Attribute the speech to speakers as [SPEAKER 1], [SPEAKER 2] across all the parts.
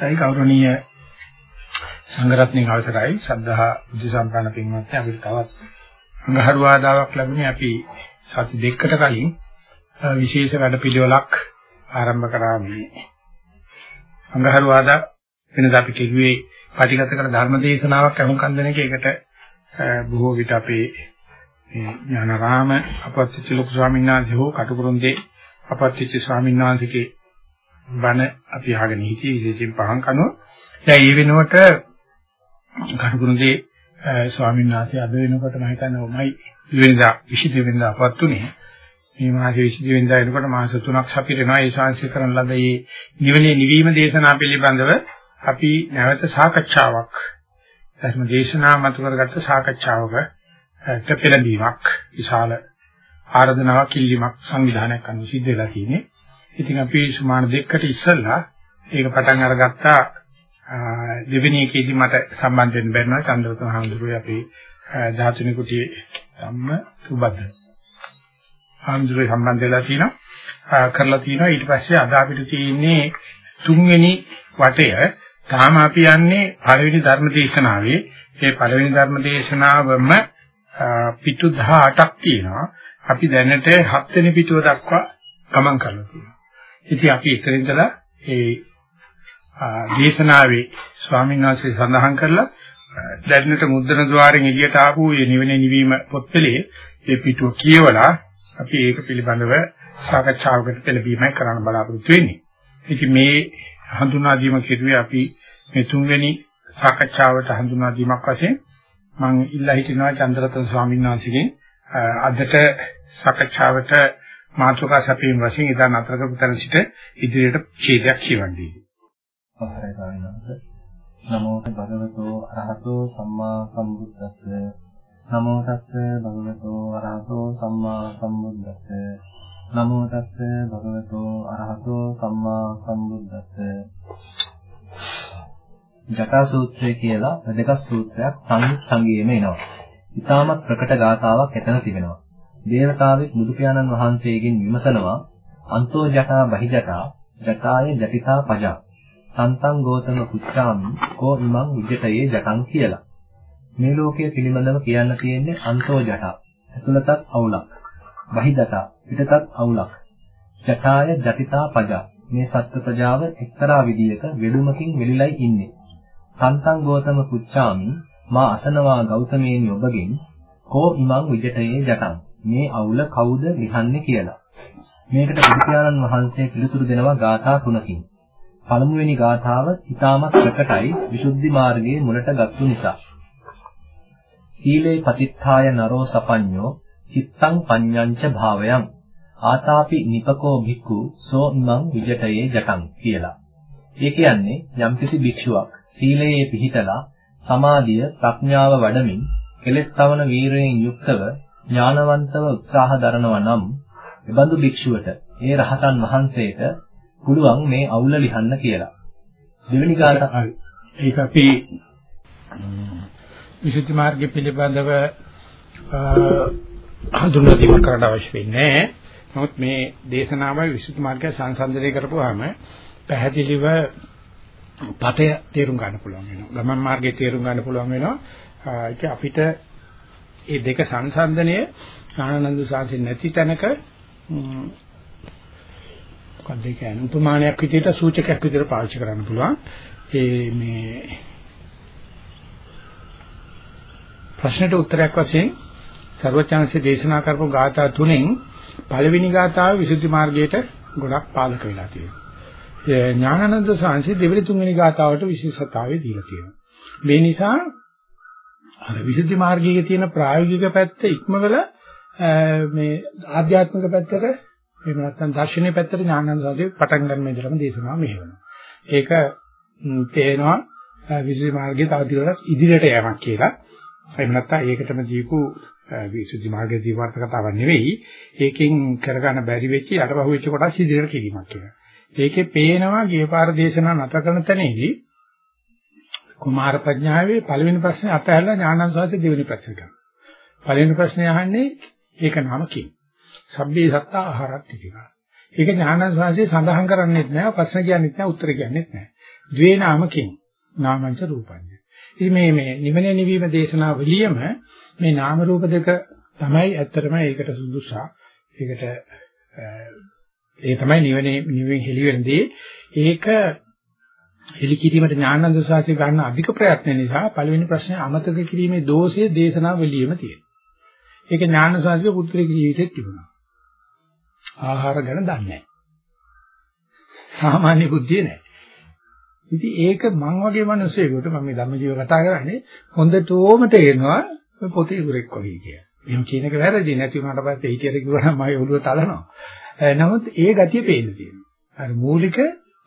[SPEAKER 1] ඒයි ගෞරවනීය සංඝරත්නයේ අවසරයි. ශ්‍රද්ධා බුද්ධ සම්පන්න පින්වත්නි අපිට තවත් අඟහරුවාදාවක් ලැබුණේ අපි සති දෙකකට කලින්. විශේෂ වැඩපිළිවෙලක් ආරම්භ කරා මේ අඟහරුවාදා වෙනදා අපි කිව්වේ පටිගත කර ධර්ම දේශනාවක් අහුම්කම් දෙන එක ඒකට බොහෝ විට අපේ ඥානාරාම අපත්‍ත්‍ය ලොකු ස්වාමීන් වහන්සේ හෝ කටුකුරුන්දේ අපත්‍ත්‍ය ස්වාමීන් වහන්සේගේ බණ අපි අහගෙන හිටියේ විශේෂයෙන් පහන් කනෝ. දැන් මේ වෙනුවට කටුකුරුන්දේ ස්වාමීන් වහන්සේ අද වෙනකොට මම හිතන්නේ ඔමයි වෙනදා 22 වෙනිදා අපත්තුනේ. මේ මාසේ 22 වෙනිදා එනකොට මාස 3ක් සපිරෙනවා ඒ ශාංශය කරන ලද මේ නිවනේ නිවීම දේශනා පිළිබඳව අපි නැවත සාකච්ඡාවක් ධර්ම දේශනා මත කරගත්ත සාකච්ඡාවක පෙළඹීමක් විශාල ආරාධනාවක් කිල්ලීමක් සංවිධානයක් කරන්න සිද්ධ වෙලා තියෙන්නේ. ඉතින් අපි සුමාන දෙකකට ඉස්සෙල්ලා ඒක පටන් අරගත්තා. දෙවෙනි එකේදී මට සම්බන්ධ වෙන්න බැරිනවා චන්ද්‍රවතන හඳුරුවේ අපි ධාතුනි කුටියේ ධම්ම සුබද්ද. හඳුරුවේ සම්බන්ධ වෙලා තිනවා. කරලා තිනවා. ඊට පස්සේ අද අපිට තියෙන්නේ තුන්වෙනි වටය. තාම අපි යන්නේ පළවෙනි ධර්ම දේශනාවේ ඒ පළවෙනි ධර්ම දේශනාවම පිටු 18ක් තියෙනවා. අපි දැනට 7 වෙනි පිටුව දක්වා ගමන් කරලා තියෙනවා. ඉතින් අපි එතන ඉඳලා ඒ දේශනාවේ ස්වාමීන් වහන්සේ සඳහන් කරලා දැනට මුද්‍රණ ద్వාරෙන් එළියට ආපු මේ නිවනේ නිවීම පොත්පලේ ඒ පිටුව කියවලා අපි ඒක පිළිබඳව සාකච්ඡාවකට පෙළඹීමයි කරන්න බලාපොරොත්තු වෙන්නේ. ඉතින් මේ හඳුනා දීම කෙරුවේ අපි මේ තුන්වෙනි සාකච්ඡාවට හඳුනා දීමක් වශයෙන් මම ඉල්ලා හිටිනවා චන්ද්‍රරතන ස්වාමීන් වහන්සේගෙන් අදට සාකච්ඡාවට මාතෘකා සැපීම වශයෙන් ඉදා නතර කරපු තැන සිට ඉදිරියට ඡේදයක් කියවන්නේ.
[SPEAKER 2] අවසරයි ස්වාමීන් වහන්සේ. නමෝ භගවතෝ අරහතෝ සම්මා සම්බුද්දස්ස. නමෝ තස්ස භගවතෝ අරහතෝ සම්මා සම්බුද්දස්ස. නමෝ තස්ස භගවතෝ අරහතෝ සම්මා සම්බුද්දස්ස. ජටා සූත්‍රය කියලා වැදගත් සූත්‍රයක් සංගීතයේ එනවා. ඊටමත් ප්‍රකට ගාථාවක් එතන තිබෙනවා. දේවතාවෙක් බුදු පියාණන් වහන්සේගෙන් විමසනවා අන්තෝ ජටා බහි ජටා ජටාය ජටිතා පජා සන්තං ගෝතම කුච්චාමි කෝ ඉමං විජටයේ ජටං කියලා. මේ ලෝකයේ පිළිබඳව කියන්න තියෙන්නේ අන්තෝ ජටා. ඇතුළතත් අවුලක්. බහි ජටා පිටතත් අවුලක්. ජටාය ජටිතා පජා මේ සත්ත්ව ප්‍රජාව එක්තරා විදියක වෙළුමකින් වෙලිලයි ඉන්නේ. සන්තං ගෝතම කුච්චාමි මා අසනවා ගෞතමේනි ඔබගෙන් කෝ ඉමං විජටයේ ජටං මේ අවුල කවුද ලිහන්නේ කියලා. මේකට බුදුපියාණන් වහන්සේ පිළිතුරු දෙනවා ගාථා තුනකින්. පළමුවෙනි ගාථාව ඊටමත් ප්‍රකටයි විසුද්ධි මාර්ගයේ මුලට ගත්තු නිසා. සීලේ පතිත්ථාය නරෝ සපඤ්ඤෝ චිත්තං පඤ්ඤංච භාවයං ආතාපි නිපකෝ භික්ඛු සෝ ඉමං විජටයේ ජටං කියලා. ඒ කියන්නේ යම්කිසි භික්ෂුවක් සීලයේ පිහිටලා සමාධිය ප්‍රඥාව වඩමින් කෙලස් තවන වීරයෙන් යුක්තව ඥානවන්තව උත්සාහ දරනවා නම් එබඳු භික්ෂුවට ඒ රහතන් වහන්සේට පුළුවන් මේ අවුල ලිහන්න කියලා. දෙවෙනි කාරණා
[SPEAKER 1] ඒක අපි විසුද්ධි මාර්ගය පිළිබඳව හඳුන්වා දීම කරන්න අවශ්‍ය වෙන්නේ නමුත් මේ දේශනාවයි විසුද්ධි මාර්ගය සංසන්දනය කරපුවාම පැහැදිලිව පතය තේරුම් ගන්න පුළුවන් වෙනවා. ගමන් මාර්ගයේ තේරුම් ගන්න පුළුවන් වෙනවා. ඒක අපිට මේ දෙක සංසන්දනය සානන්ද සාන්ති නැති තැනක මොකක්ද කියන්නේ උපමානයක් විදිහට සූචකයක් විදිහට පාවිච්චි කරන්න පුළුවන්. ඒ මේ ප්‍රශ්නට උත්තරයක් වශයෙන් සර්වචාන්සේ දේශනා කරපු ගාථා තුනෙන් පළවෙනි ගාථාව විසුද්ධි මාර්ගයට ගොඩක් පාලක වෙලා තියෙනවා. ඥානানন্দ සාංශි දෙවෙනි තුන්වෙනි ගාථාවට විශේෂතාවය දීලා තියෙනවා. මේ නිසා අර විසුද්ධි මාර්ගයේ තියෙන ප්‍රායෝගික පැත්ත ඉක්මවල මේ ආධ්‍යාත්මික පැත්තට එහෙම නැත්නම් දාර්ශනික පැත්තට ඥානানন্দ සාගේ පටන් ගන්න ඉඳලම දේශනාව මෙහෙවනවා. ඒක තේනවා විසුද්ධි මාර්ගයේ තව දිගට ඉදිරියට යamak කියලා. එහෙම නැත්නම් ඒකටම දීපු විසුද්ධි මාර්ගයේ දීවර්ත කතාවක් නෙවෙයි. ඒකෙන් කරගන්න බැරි වෙච්ච යටපහුවෙච්ච කොටස් ඉදිරියට කිරීමක් කියලා. ඒකේ පේනවා ගියපාර දේශනා නැතර කරන තැනදී කුමාර ප්‍රඥාවේ පළවෙනි ප්‍රශ්නේ අතහැරලා ඥානංශාසයේ දෙවෙනි ප්‍රශ්නට. පළවෙනි ප්‍රශ්නේ අහන්නේ ඒක නම කි. සබ්බේ සත්තා ආහාරත් ටිකා. ඒක ඥානස්වාසේ සඳහන් කරන්නේත් නැහැ, ප්‍රශ්න කියන්නේත් නැහැ, උත්තර කියන්නේත් නැහැ. ද්වේ නාමකින් නාමංච රූපංච. ඉතින් මේ මේ නිවන නිවීම දේශනාවලියම මේ නාම රූප දෙක තමයි ඇත්තටම ඒකට සුදුසා. ඒකට ඒ තමයි නිවනේ නිවෙන් හෙළි වෙනදී ඒක හෙළි කිරීමට ඥානන්ද සාසිය ගන්න අධික ප්‍රයත්න නිසා පළවෙනි ප්‍රශ්නේ අමතක කිරීමේ දෝෂය දේශනාවලියෙම තියෙනවා. ඒක ඥාන සාසිය පුත්‍රයේ ජීවිතෙත් තිබුණා. ආහාර ගැන දන්නේ නැහැ. සාමාන්‍ය බුද්ධිය නැහැ. ඉතින් ඒක මං වගේ මිනිස්සෙකුට මම මේ ධම්මජීව කතා කරන්නේ හොඳටම තේරෙනවා පොතේ ඉවරෙක් වගේ කියලා. එහෙම කියන එක වැරදි නැති වුණාට පස්සේ හිතියට කිව්වනම් මගේ ඔළුව තලනවා. නමුත් ඒ ගතිය පේන්න තියෙනවා. අර මූලික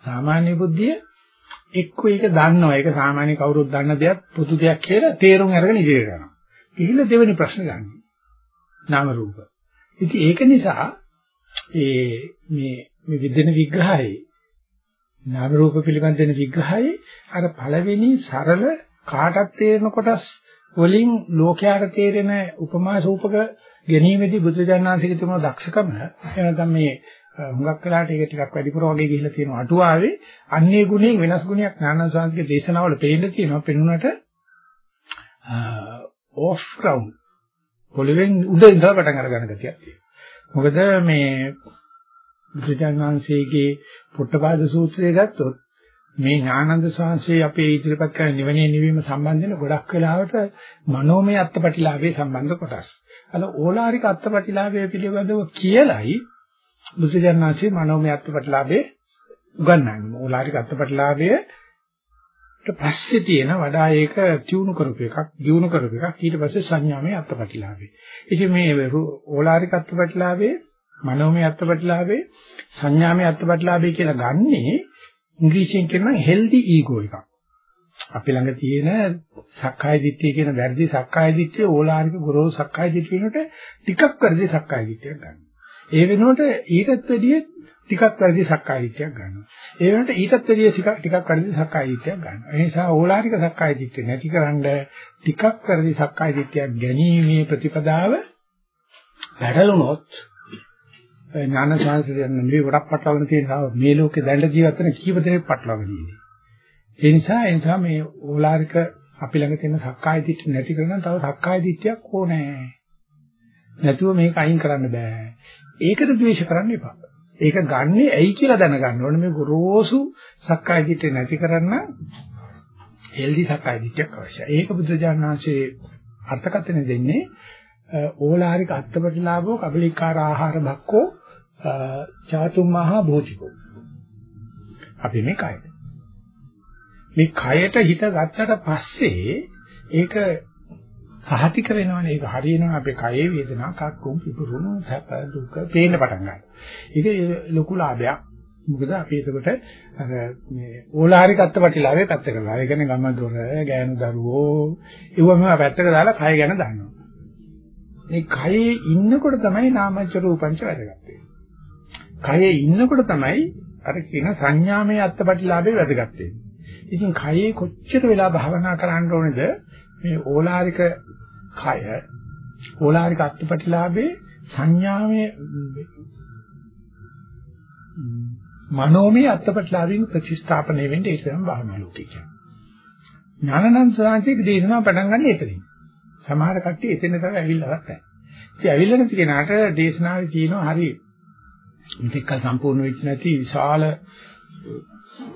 [SPEAKER 1] සාමාන්‍ය බුද්ධිය එක්ක ඒක දන්නවා. ඒක සාමාන්‍ය කවුරුත් දන්න දෙයක් පොදු දෙයක් කියලා තේරුම් අරගෙන ඉදිරියට යනවා. ගිහිල්ලා දෙවෙනි ප්‍රශ්න ගන්න. නාම රූප. ඉතින් ඒක නිසා ඒ මේ මේ විදින විග්‍රහයේ නාම රූප පිළිබඳ දෙන විග්‍රහයේ අර පළවෙනි සරල කාටත් තේරෙන කොටස් වලින් ලෝකයට තේරෙන උපමා රූපක ගැනීමේදී බුදුජානනාංශික තිබුණ දක්ෂකම එනනම් මේ හුඟක් වෙලාට ඒක ටිකක් වැඩිපුර වගේ ගිහිල්ලා තියෙනවා අටුවාවේ අන්නේ ගුණයෙන් වෙනස් ගුණයක් ඥානසාන්තික දේශනාවල පේන්න තියෙනවා. පෙනුනට ඕෆ් ග්‍රවුන්ඩ් පොළවෙන් උඩ ඉඳලා පටන් අරගන්න ගතියක් තියෙනවා. මොකද මේ බුදුජානනාංශයේ පොට්ටපාද සූත්‍රය ගත්තොත් මේ ඥානන්ද සාංශේ අපේ ඉදිරිපත් කරන නිවනේ නිවීම සම්බන්ධන ගොඩක් වෙලාවට මනෝමය අත්පටිලාභයේ සම්බන්ධ කොටස්. අර ඕලාරික අත්පටිලාභය පිළිබඳව කියලයි බුදුජානනාංශේ මනෝමය අත්පටිලාභේ උගන්වන්නේ. ඕලාරික අත්පටිලාභය පස්සේ තියෙන වඩා ඒක ටියුණු කරපු එකක්, දියුණු කරපු එකක්. ඊට පස්සේ සංඥාමය අත්පටිලාභේ. ඉතින් මේ ඕලාරික අත්පටිලාභේ මනෝමය අත්පටිලාභේ සංඥාමය අත්පටිලාභේ කියලා ගන්නේ ඉංග්‍රීසියෙන් කියනවා හෙල්දි ඊගෝ එකක්. අපි ළඟ තියෙන සක්කාය දිට්ඨිය කියන වැරදි සක්කාය දිට්ඨිය ඕලාරික ගොරෝසු සක්කාය දිට්ඨිය වෙනකොට ටිකක් වැරදි සක්කාය දිට්ඨියක් ගන්නවා. ඒ වෙනුවට ඊටත් වැඩිය ටිකක් වැරදි සක්කාය දිට්ඨියක් ගන්නවා. ඒ වෙනුවට ඊටත් වැඩිය ටිකක් වැරදි සක්කාය දිට්ඨියක් ගන්නවා. ඒ නිසා ඕලාරික සක්කාය දිට්ඨිය නැතිකරන්න ටිකක් වැරදි සක්කාය දිට්ඨියක් ගැනීමේ ප්‍රතිපදාව වැඩලුනොත් ඥාන සංස්කෘතිය නෙවෙයි ගොඩක් පටලවගෙන තියෙනවා මේ ලෝකේ දැඬ ජීවත් වෙන කීප දෙනෙක් පටලවගෙන ඉන්නේ. ඒ නිසා ඒ නිසා මේ ඕලාරික අපි ළඟ තියෙන සක්කාය දිට්ඨිය නැති කරගන්න තව සක්කාය දිට්ඨියක් ඕනේ. නැතුව මේක අයින් කරන්න බෑ. ඒකට ද්වේෂ කරන්න එපා. ඒක ගන්නෙ ඇයි කියලා දැනගන්න ඕනේ මේ ගොරෝසු සක්කාය දිට්ඨිය නැති කරන්න හෙල්දි සක්කාය දිට්ඨියක් අවශ්‍යයි. ඒක බුදුජානනාංශයේ අර්ථකථන දෙන්නේ ඕලාරික අත්පටිලාභෝ කබලිකාර ආහාර භක්කෝ චාතුම් මහා භෝතිකෝ අපි මේ කයද මේ කයට හිත ගත්තට පස්සේ ඒක සහතික වෙනවනේ ඒක හරියනවා අපේ කයේ වේදනා කක්කුම් පිපුරුණු සැප දුක පේන්න පටන් ගන්නවා. ඒක ලොකු ලාභයක්. මොකද අපි ඒකට අර මේ ඕලාරික අත්පටිලාභේ පැත්තකට දාලා. ඒ කියන්නේ ගම දොර, ගෑනු දරුවෝ ඒවම පැත්තකට දාලා කය ගැන දන්නවා. මේ කයේ ඉන්නකොට තමයි නාමච්ච රූපංච වැදගත් වෙන්නේ. කයේ ඉන්නකොට තමයි අර කියන සංඥාමය අත්පටිලාභේ වැදගත් වෙන්නේ. ඉතින් කයේ කොච්චර වෙලා භාවනා කරන්න ඕනේද මේ ඕලාරික කය ඕලාරික අත්පටිලාභේ සංඥාමය මනෝමය අත්පටිලාභින් ප්‍රතිස්ථාපනය වෙන්නේ ඒක තමයි භාවනා ලෝකේ කියන්නේ. ඥානනන්ද සාන්තික දේශනාව පටන් ගන්න එතනින්. සමහර කට්ටිය එතන තමයි ඇවිල්ලා නැහැ. ඉතින් ඇවිල්ලා නැති කෙනාට දේශනාවේ තියෙනවා හරි මේක සම්පූර්ණ වෙච්ච නැති විශාල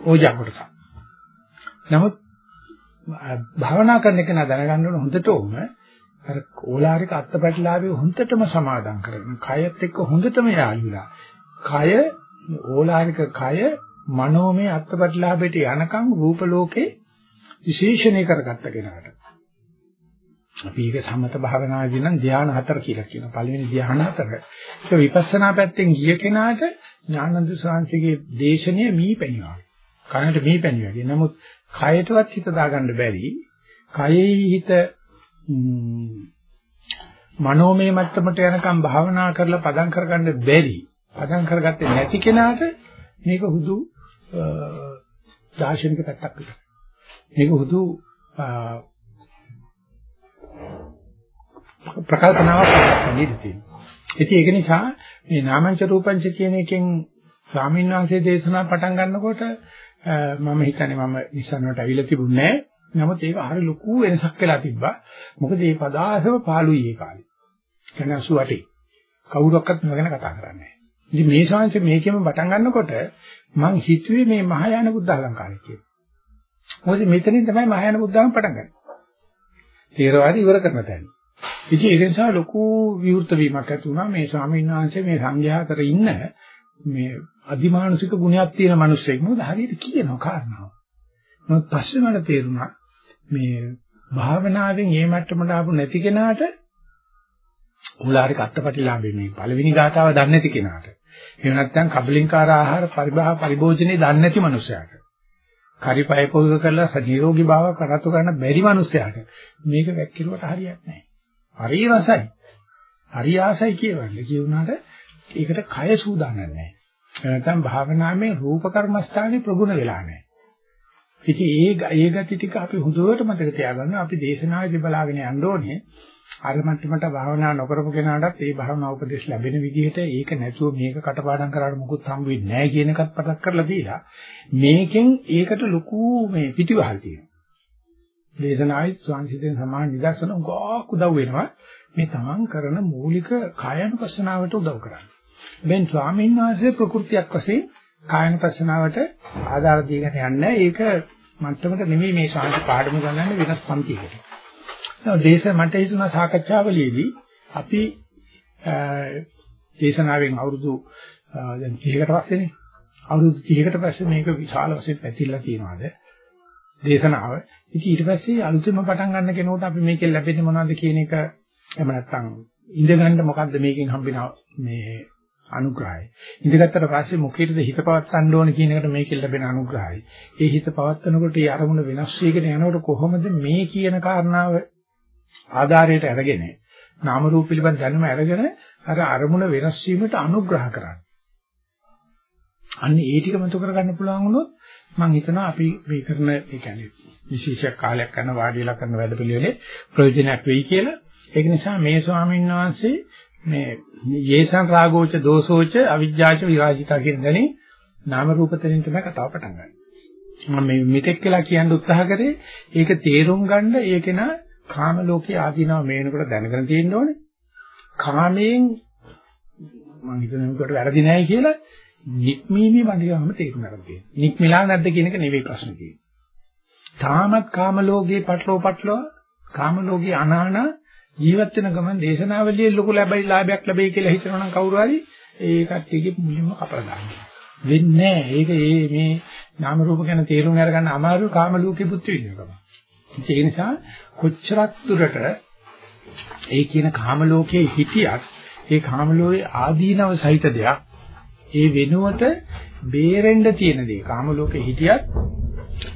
[SPEAKER 1] ඕජා කොටසක්. නමුත් භාවනා කරන එක නා දැනගන්න ඕන හොඳටම අර ඕලාරික අත්පැටලාවේ හොඳටම සමාදම් කරගෙන කයත් එක්ක හොඳටම යාළුලා. කය ඕලාරික කය මනෝමය අත්පැටලාවේට යනකම් රූප ලෝකේ විශේෂණය කරගත්ත කෙනාට. අපි ඒක සමත භාවනාවේදී නම් ධ්‍යාන හතර කියලා කියනවා. පළවෙනි ධ්‍යාන හතර. ඒක විපස්සනා පැත්තෙන් ගිය කෙනාට ඥානන්ද සාංශිකේ දේශනය මීපැණිවා. කනට මීපැණි වගේ. නමුත් කයටවත් හිත දාගන්න බැරි. කයෙහි හිත මනෝමය මට්ටමට යනකම් භාවනා කරලා පදම් කරගන්න බැරි. පදම් කරගත්තේ නැති කෙනාට මේක හුදු දාර්ශනික පැත්තක් විතරයි. මේක හුදු ප්‍රකල්පනාවක් වගේ තියෙනවා. ඉතින් ඒක නිසා මේ නාමංච රූපංච කියන එකෙන් ස්වාමීන් වහන්සේ දේශනා පටන් ගන්නකොට මම හිතන්නේ මම නිසනකට ඇවිල්ලා තිබුණේ නැහැ. නමුත් ඒක හරිය ලොකු වෙනසක් වෙලා තිබ්බා. මොකද මේ පදාසව පාළුයි ඒ කාලේ. කියන්නේ 88. කවුරක්වත් මම ගැන කතා කරන්නේ නැහැ. ඉතින් මේ ශාංශ මේකෙම පටන් ගන්නකොට මං හිතුවේ මේ මහායාන බුද්ධ අලංකාරය කියලා. මොකද මෙතනින් තමයි මහායාන බුද්ධාගම පටන් ගන්නේ. තේරවාදී ඉවර කරන තැන. ඉතින් ඒ නිසා ලොකු විවෘත වීමක් ඇති වුණා මේ ස්වාමීන් වහන්සේ මේ සංඝයා අතර ඉන්න මේ අදිමානුෂික ගුණයක් තියෙන මිනිස්සෙක් මොකද හරියට කියනවා කාරණාව. මොකද පස්සේ මට තේරුණා මේ භාවනාවෙන් මේ මට්ටමට ආපු නැති කෙනාට උලාරි කට්ටපටිලාභේ මේ පළවෙනි ගාතාව දන්නේ නැති කෙනාට. එහෙම නැත්නම් කබලින්කාර ආහාර පරිභාහ පරිභෝජනේ දන්නේ නැති මනුස්සයාට. කරිපය පොහුව කරලා නිරෝගී භාව කරතු කරන්න බැරි මනුස්සයාට මේක වැක්කිරුවට හරියන්නේ නැහැ. හරි රසයි. හරි ආසයි කියවන්නේ. කියුණාට ඒකට කය සූදානම් නැහැ. නැත්නම් භාවනාවේ රූප කර්මස්ථානේ ප්‍රගුණ වෙලා නැහැ. ඉතින් ඒ ඒ ගති ටික අපි හොඳට මතක තියාගන්න අපි දේශනාවේදී බලාගෙන යන්න ඕනේ. අර මට්ටමට භාවනා නොකරපු කෙනාටත් ඒ භාවනා උපදේශ ලැබෙන විදිහට ඒක නැතුව මේක කටපාඩම් කරාට මොකුත් හම්බ වෙන්නේ නැහැ කියන එකත් පටක් කරලා දීලා මේකෙන් ඒකට ලොකු මේ පිටිවහල් තියෙනවා. දේශනායි ස්වාංශිතෙන් සමාන නිදර්ශන ගොක් උදව් වෙනවා මේ තමන් කරන මූලික කායනුපස්සනාවට උදව් කරන්නේ. දැන් ස්වාමීන් වහන්සේ ප්‍රകൃතියක් වශයෙන් කායනුපස්සනාවට ආධාර දීගෙන යන්නේ ඒක මට්ටමක නෙමෙයි මේ ශාන්ති පාඩම ගන්නන්නේ වෙනස් පන්තියකට. දේශ මට හිතුණා සාකච්ඡාවලියේදී අපි දේශනාවෙන් අවුරුදු දැන් 30කට පස්සේනේ අවුරුදු 30කට පස්සේ මේක විශාල වශයෙන් පැතිරලා තියෙනවාද දේශනාව. ඉතින් ඊට පස්සේ අලුතෙන්ම පටන් ගන්න කෙනෙකුට අපි මේකෙන් ලැබෙන්නේ මොනවද කියන එක එහෙම නැත්නම් ඉඳගන්න මොකද්ද මේකෙන් හම්බෙන මේ අනුග්‍රහය. ඉඳගත්තට පස්සේ මොකේද හිත පවත්වන්න ඕන කියන එකට මේකෙන් ලැබෙන අනුග්‍රහය. ඒ හිත පවත්වනකොට ඒ අරමුණ වෙනස් වෙගෙන යනකොට කොහොමද මේ කියන කාරණාව ආධාරයට අරගෙන නාම රූප පිළිබඳ දැනුම අරගෙන අර අරමුණ වෙනස් වීමට අනුග්‍රහ කරන්න. අන්න ඒ ටික මතු කරගන්න පුළුවන් වුණොත් මම හිතනවා අපි මේ කරන ඒ කියන්නේ විශේෂ කාලයක් කරන වාඩි වෙලා කරන වැඩපිළිවෙලේ ප්‍රයෝජනයක් වෙයි කියලා. ඒක නිසා මේ ස්වාමීන් වහන්සේ මේ යේසං රාගෝච දෝසෝච අවිජ්ජාච විරාජිතා කියන දණේ නාම රූප තරින් තමයි කතාව පටන් ගන්නේ. මම මේ මෙතෙක් කියලා කියන්න උත්සාහ කරේ ඒක තේරුම් ගන්න ඒකේන කාම ලෝකයේ ආදීනව මේනකොට දැනගෙන තියෙන්න ඕනේ. කාමයෙන් මම හිතන උකට වැරදි නැහැ කියලා නික්මීමේ වඳිනවම තේරුම් ගන්න තියෙනවා. නික්මිලා නැද්ද කියන එක නෙවෙයි ප්‍රශ්නේ තියෙන්නේ. තාමත් කාම ලෝකයේ පටලෝ පටලෝ කාම ලෝකයේ අනාන ජීවත් වෙන ගමන් දේශනාවලියේ ලොකු ලැබයි ලාභයක් ලැබෙයි කියලා හිතනවා නම් කවුරු හරි ඒ කට්ටියගේ මුලින්ම කපලා දානවා. වෙන්නේ නැහැ. ඒක ඒ මේ නාම රූප ගැන තේරුම් අරගන්න අමාරු කාම ලෝකේ බුද්ධ විදිනකම. ඒ නිසා කොච්චරක් දුරට ඒ කියන කාම ලෝකයේ හිටියත් ඒ කාම ලෝකයේ ආදීනව සහිත දෙයක් ඒ වෙනුවට බේරෙන්න තියෙන දේ කාම ලෝකේ හිටියත්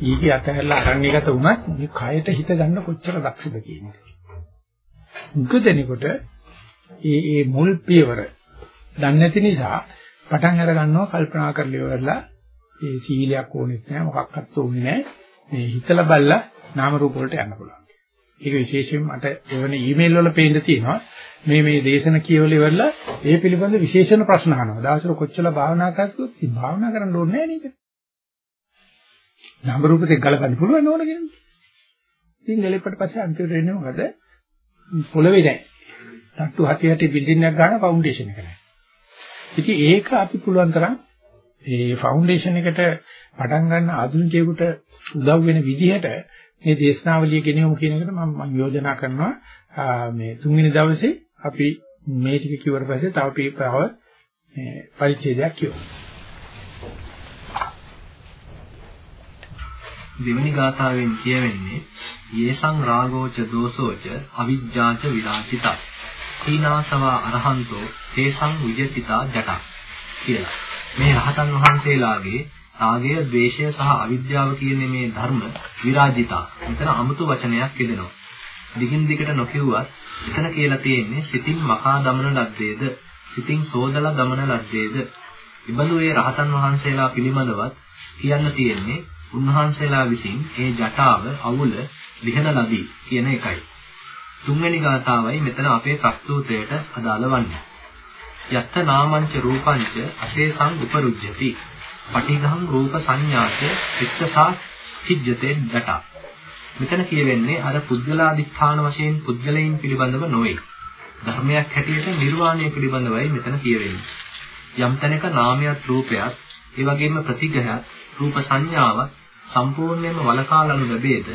[SPEAKER 1] ඊගේ අතහැරලා අරණ්‍යගත වුණත් මේ කයට හිත ගන්න කොච්චර දක්ෂද කියන එක. මුකදෙනකොට ඒ ඒ මුල් පියවර දන්නේ නැති නිසා පටන් අර ගන්නවා කල්පනා කරලා ඉවරලා ඒ සීලයක් ඕනෙත් නැහැ මොකක්වත් ඕනේ නැහැ. මේ හිතලා බලලා නාම රූප වලට යන්න පුළුවන්. ඒක විශේෂයෙන් මට එවන ඊමේල් වල පේන්න තියෙනවා. මේ මේ දේශන කියවල ඉවරලා ඒ පිළිබඳ විශේෂණ ප්‍රශ්න අහනවා. දවසට කොච්චර භාවනා කරද්දී ඉතින් භාවනා කරන්න ඕනේ නැහැ නේද? නාම රූප දෙක ගලපන්න පුළුවන් ඕන කෙනෙක්. ඉතින් ගලෙප්පට පස්සේ අන්තිමට වෙන්නේ මොකද? පොළවේ නැහැ. තට්ටු 7 7 බිල්ඩින් එකක් ගන්න ෆවුන්ඩේෂන් එක නැහැ. ඉතින් ඒක අපි පුළුවන් තරම් ඒ ෆවුන්ඩේෂන් එකට පටන් ගන්න ආධුනිකයෙකුට උදව් වෙන විදිහට මේ දේශනාවලිය ගෙනියමු කියන එකට මම මම යෝජනා කරනවා මේ තුන්වෙනි දවසේ අපි මේ ටික කිව්වට පස්සේ තව පීපාව මේ පරිච්ඡේදයක් කියවමු.
[SPEAKER 2] දෙවනි ගාථාවෙන් කියවෙන්නේ යේසං රාගෝච දෝසෝච අවිජ්ජාච විරාචිතා තීනාසවා අරහන්තෝ තේසං විජිතා ජටා කියලා. මේ රහතන් වහන්සේලාගේ රාගය, ద్వේෂය සහ අවිද්‍යාව කියන මේ ධර්ම විරාජිතා. මෙතන අමුතු වචනයක් කියදෙනවා. දිගින් දිගට නොකියුවත් මෙතන කියලා තියෙන්නේ සිතින් මකා දමන ලද්දේද, සිතින් සෝදලා දමන ලද්දේද. ඉබඳු ඒ රහතන් වහන්සේලා පිළිබඳවත් කියන්න තියෙන්නේ උන්වහන්සේලා විසින් ඒ ජටාව අවුල ලිහන ලදී කියන එකයි. තුන්වෙනි ගාථාවයි මෙතන අපේ ප්‍රස්තුතයට අදාළ වන්නේ. යත්ත නාමංච රූපංච අශේසං උපරුජ්ජති. පටිඝං රූප සංඥාච චිත්තසා චිජ්ජතේ දට. මෙතන කියවෙන්නේ අර පුද්ගලාදිත්‍ථාන වශයෙන් පුද්ගලයන් පිළිබඳව නොවේ. ධර්මයක් හැටියට නිර්වාණය පිළිබඳවයි මෙතන කියවෙන්නේ. යම් තැනක නාමයක් රූපයක්, ඒ වගේම ප්‍රතිග්‍රහයක්, රූප සංඥාවක් සම්පූර්ණයෙන්ම වලකාලනු ලැබේද,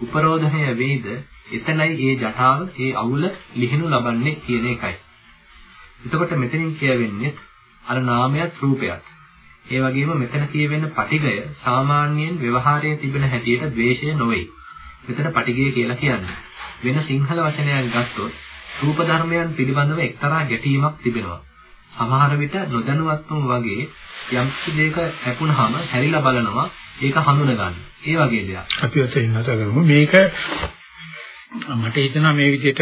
[SPEAKER 2] උපරෝධනය වේද, එතනයි ඒ ජටාව, ඒ අවුල ලිහිනු ලබන්නේ කියන එකයි. එතකොට මෙතනින් කියවෙන්නේ අර නාමයක් රූපයක්. ඒ වගේම මෙතන කියවෙන පටිගය සාමාන්‍යයෙන් ව්‍යවහාරයේ තිබෙන හැටියට ද්වේෂය නොවේ. මෙතන පටිගය කියලා කියන්නේ. වෙන සිංහල වචනයක් ගත්තොත් රූප ධර්මයන් පිළිබඳව එක්තරා ගැටීමක් තිබෙනවා. සමහර විට නොදැනුවත්වම වගේ යම් දෙයක හැපුණාම හැරිලා බලනවා ඒක හඳුන ගන්න. ඒ වගේ දෙයක්.
[SPEAKER 1] අපි ඔතන ඉන්නත කරමු. මේක මට හිතෙනවා මේ විදිහට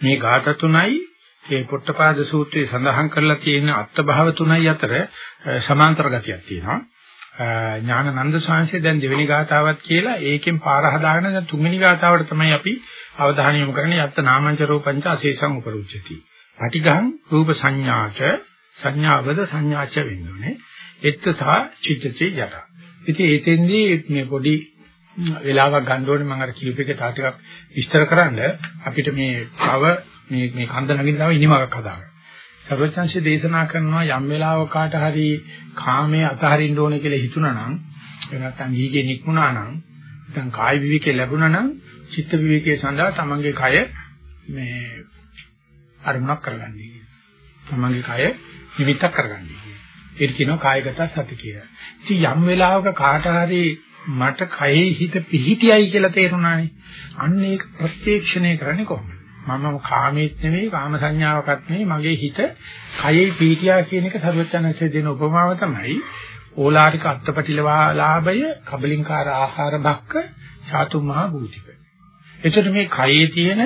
[SPEAKER 1] මේ ગાත තුනයි ඒ පොට්ටපාද සූත්‍රයේ සඳහන් කරලා තියෙන අත්භාව තුනයි අතර සමාන්තර ගතියක් තියෙනවා. ඥානනන්ද සාංශය දැන් දෙවෙනි ගාතාවක් කියලා ඒකෙන් පාර හදාගෙන දැන් තුන්වෙනි ගාතාවට තමයි අපි අවධානය යොමු කරන්නේ යත්ත නාමංච රූපංච අශේෂං උපරුච්චති. පටිඝං රූප සංඥාච සංඥාවද සංඥාච වෙන්නේ. එත්තසා චිත්තචේ යට. ඉතින් ඒතෙන්දී මේ පොඩි වෙලාවක් ගන්න ඕනේ මම අර කියූප එක තා ටිකක් විස්තර කරන්න අපිට මේ තව මේ මේ කන්ද නගින්න තව ඉනිමකක් හදාගන්න. සර්වචන්සේ දේශනා කරනවා යම් වෙලාවක කාට හරි කාමයේ අතහරින්න ඕනේ කියලා හිතුණා නම් එහෙම නැත්නම් ගීගේ නික්මුණා නම් නැත්නම් කාය විවිකේ ලැබුණා නම් චිත්ත විවිකේ සඳහා තමන්ගේ කය මේ අරමුණක් කරගන්නේ. තමන්ගේ කය නිමිත්තක් කරගන්නේ. ඒක කියනවා කායගත සති කියලා. ඉතින් යම් වෙලාවක කාට හරි මට කයෙහි හිත පිහිටියයි කියලා තේරුණානේ. අන්න ඒක ප්‍රත්‍යක්ෂණය කරන්නේ කොහොමද? මම කාමීත් නෙවෙයි කාම සංඥාවකත් නෙවෙයි මගේ හිත කයෙහි පිහිටියා කියන එක සර්වඥාන්සේ දෙන උපමාව තමයි ඕලාරික අත්පටිලාභය කබලින්කාර ආහාර භක්ක චාතු මහා භූතික. එතකොට මේ කයේ තියෙන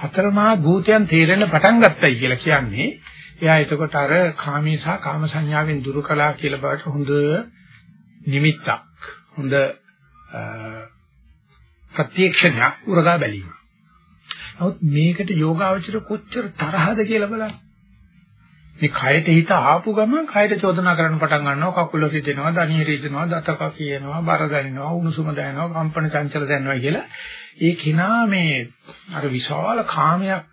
[SPEAKER 1] හතර මහා භූතයන් තේරෙන්න පටන් ගත්තයි කියලා කියන්නේ එයා එතකොට අර කාමී සහ කාම සංඥාවෙන් දුරු කළා කියලා බවට හොඳ නිමිත්තක් හොඳ ප්‍රත්‍යක්ෂණයක් උරගා බැලීම. නමුත් මේකට යෝගාවචර කොච්චර තරහද කියලා බලන්න. මේ කයට හිත ආපු ගමන් කයට චෝදනා කරන්න පටන් ගන්නවා කකුල රිදෙනවා දණිය රිදෙනවා දතක කියනවා බර දැනෙනවා උණුසුම දැනෙනවා කම්පන චංචල දැනෙනවා කියලා ඒ කිනා මේ අර විශාල කාමයක්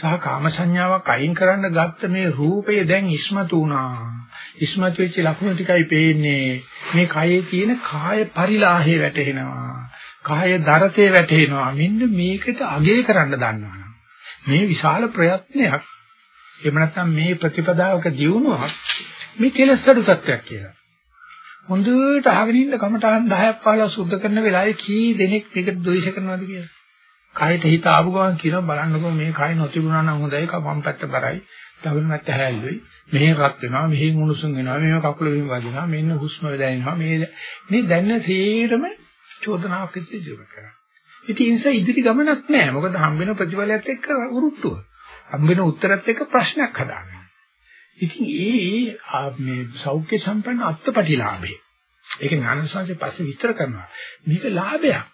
[SPEAKER 1] සහ කාම සංඥාවක් අයින් කරන්න ගත්ත මේ රූපය දැන් ඉස්මතු වුණා. ඉස්මතු වෙච්ච ලක්ෂණ ටිකයි පේන්නේ. මේ කයේ තියෙන කාය පරිලාහේ වැටෙනවා. කාය දරතේ වැටෙනවා. මෙන්න මේකට අගය කරන්න දන්නවා. මේ විශාල ප්‍රයත්නයක් එහෙම නැත්නම් මේ ප්‍රතිපදාවක දියුණුවක් මේ කෙලස් අඩු තත්ත්වයක් කියලා. හොඳට අහගෙන ඉන්න කමටහන් 10ක් 15 සුද්ධ කරන වෙලාවේ කී දෙනෙක් මේකට ද්වේෂ කරනවද කියලා. කයට හිත ආපු ගමන් කියනවා බලන්නකෝ මේ කය නොතිබුණා නම් හොඳයි වම් පැත්ත බරයි දකුණු පැත්ත හැල්ලුයි මෙහෙ රත් වෙනවා මෙහෙ උණුසුම් වෙනවා මෙහෙ කකුල විම වදිනවා මෙන්න හුස්ම දැනෙනවා මේ මේ දැනෙන සේරම චෝදනාවක් ඉදිරියට කරා ඉතින් ඒ නිසා ඉදිරි ගමනක් නැහැ මොකද හම්බෙන ප්‍රතිඵලයත් එක්ක උරුට්ටුව. හම්බෙන උත්තරත් එක්ක ප්‍රශ්නයක් හදාගන්න. ඉතින් ඒ මේ සෞඛ්‍ය සම්පන්න අත්පටිලාභේ. ඒක ඥානසංශය පස්සේ විස්තර කරනවා. මේක ලාභයක්.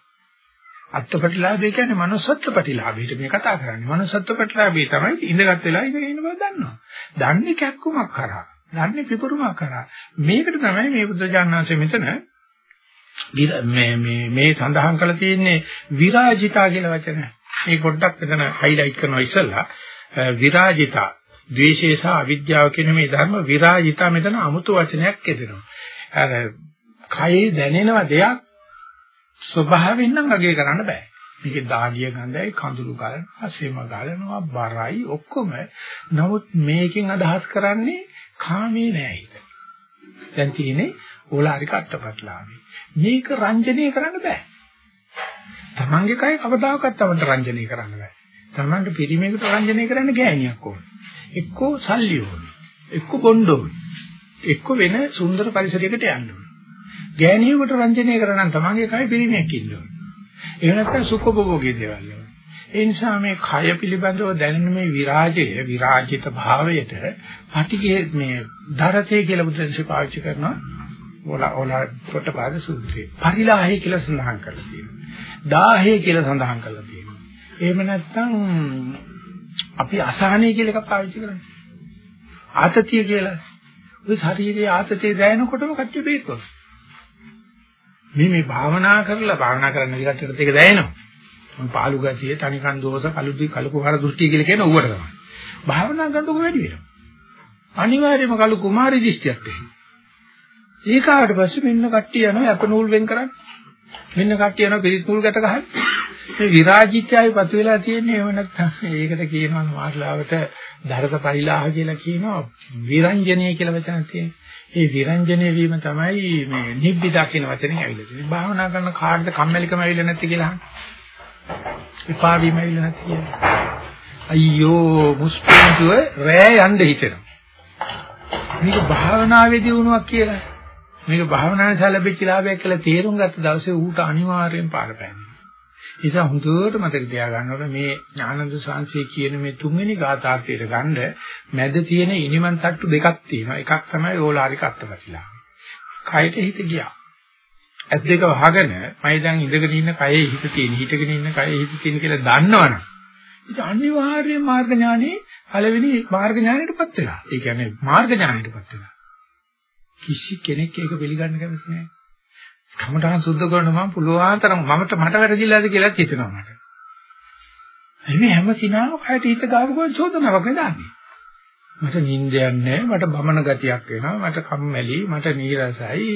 [SPEAKER 1] අත්පටිලාභය කියන්නේ manussත්ත්ව ප්‍රතිලාභයට මේ කතා කරන්නේ. manussත්ත්ව ප්‍රතිලාභය තමයි ඉඳගත් වෙලා ඉඳගෙන ඉන්න බව දන්නවා. දන්නේ කැක්කුමක් කරා. දන්නේ පිපුරුමක් කරා. මේකට තමයි මේ බුද්ධ ඥානanse මෙතන මේ මේ මේ සඳහන් කරලා තියෙන්නේ විරාජිතා කියලා වචන. මේ පොඩ්ඩක් මෙතන හයිලයිට් කරනවා ඉස්සෙල්ලා. විරාජිතා ද්වේෂය සහ අවිද්‍යාව කියන මේ ධර්ම විරාජිතා මෙතන 아무තු වචනයක් කියදෙනවා. අර කයේ දැනෙන දෙයක් ස්වභාවයෙන් නම් අගය කරන්න බෑ. මේකේ දාඩිය ගඳයි කඳුළු ගලනවා, සෙම ගලනවා, බරයි ඔක්කොම. නමුත් මේකෙන් අදහස් කරන්නේ කාමේ නෑ හිත. දැන් තියෙන්නේ ඕලාරික අට්ටපටලාවේ. මේක රංජනීය කරන්න බෑ. තමන්ගේ කය කවදාකවත් තමන්ට රංජනීය කරන්න බෑ. තමන්ට පිරිමේකට රංජනීය කරන්න ගෑණියක් ඕන. එක්කෝ සල්ලි ඕන. එක්කෝ බොණ්ඩ ඕන. එක්කෝ වෙන සුන්දර පරිසරයකට යන්න ඕන. ගෑණියෙකුට රංජනය කරනනම් තමන්ගේ කය පිරිමියක් ඉන්න ඕනේ. එහෙම නැත්නම් සුඛභෝගී දේවල්. ඒ නිසා මේ කය පිළිබඳව දැනෙන මේ විරාජය විරාජිත භාවයට පටිගේ මේ දරතේ කියලා බුදුන්සේ පාවිච්චි කරනවා. ඕලා ඕලා පොට්ටපාද සූත්‍රයේ. පරිලාහය කියලා සඳහන් කරලා තියෙනවා. දාහය කියලා සඳහන් කරලා තියෙනවා. එහෙම නැත්නම් අපි අසහනය කියලා එකක් පාවිච්චි කරන්නේ. ආතතිය කියලා. ඔය ශරීරයේ ආතතිය දැනෙනකොටම කච්චි බේකෝ. මේ මේ භාවනා කරලා භාවනා කරන්න ඉකටට ඒක දැනෙනවා. මම පාළු ගතිය, තනිකන් දෝෂ, කලුදි කලු කුමාර දෘෂ්ටි කියලා කියන ඌවට තමයි. භාවනා කරනකොට වැඩි වෙනවා. අනිවාර්යයෙන්ම කලු කුමාරි දිෂ්ටියක් තියෙනවා. ඒකාට පස්සේ මෙන්න කට්ටිය යනවා අප නූල් වෙන් කරන්නේ. මෙන්න කට්ටිය යනවා පිරිත් නූල් ගැට ගහන්නේ. මේ විරාජිතයයි පතු වෙලා තියෙන්නේ එහෙම නැත්නම් ඒකට කියනවා මාර්ලාවට දරක පරිලාහ කියලා කියනවා විරංජනීය කියලා වචනක් තියෙනවා. ඒ විරංජනේ වීම තමයි මේ නිබ්බිදා කියන වචනේ ඇවිල්ලා තියෙන්නේ. භාවනා කරන කාටද කම්මැලිකම ඇවිල්ලා නැති කියලා අහන්නේ. එපා වීම ඇවිල්ලා නැති කියලා. අයියෝ මුස්පින්තුව රෑ යන්න හිතෙනවා. මේක භාවනාවේදී වුණාක් කියලා. මේක භාවනාවේ ලැබෙච්ච ලාභයක් කියලා තේරුම් ගත්ත දවසේ ඌට අනිවාර්යෙන් පාර පැන්නේ. ඒ නිසා හොඳට මතක තියාගන්න මේ ඥානන්ද සාංශය කියන මේ තුන්වෙනි ගාථාර්ථයට ගන්න මැද තියෙන ඉනිමන් තට්ටු දෙකක් තියෙනවා. එකක් තමයි ඕලාරික අත්පතිලා. කයට හිත ගියා. ඇස් දෙක වහගෙන මම දැන් ඉඳගෙන ඉන්න කයේ හිත තියෙන, හිටගෙන ඉන්න කයේ හිත තියෙන කියලා දන්නවනේ. ඉතින් අනිවාර්යයෙන් මාර්ග ඥානෙ පළවෙනි මාර්ග ඥානෙටපත් වෙලා. ඒ කියන්නේ මාර්ග ඥානෙටපත් වෙලා. කිසි කෙනෙක් ඒක පිළිගන්න කැමති නැහැ. කමඨහන් සුද්ධ කරන මම පුළුවන් තරම් මමට මට වැරදිලාද කියලා හිතෙනවා මට. එimhe හැම කිනාම කයට හිත ගාව ගොන් චෝදනාවක් නේදාන්නේ. මට නිින්දයක් නැහැ, මට බමන ගතියක් වෙනවා, මට කම්මැලි, මට නීරසයි,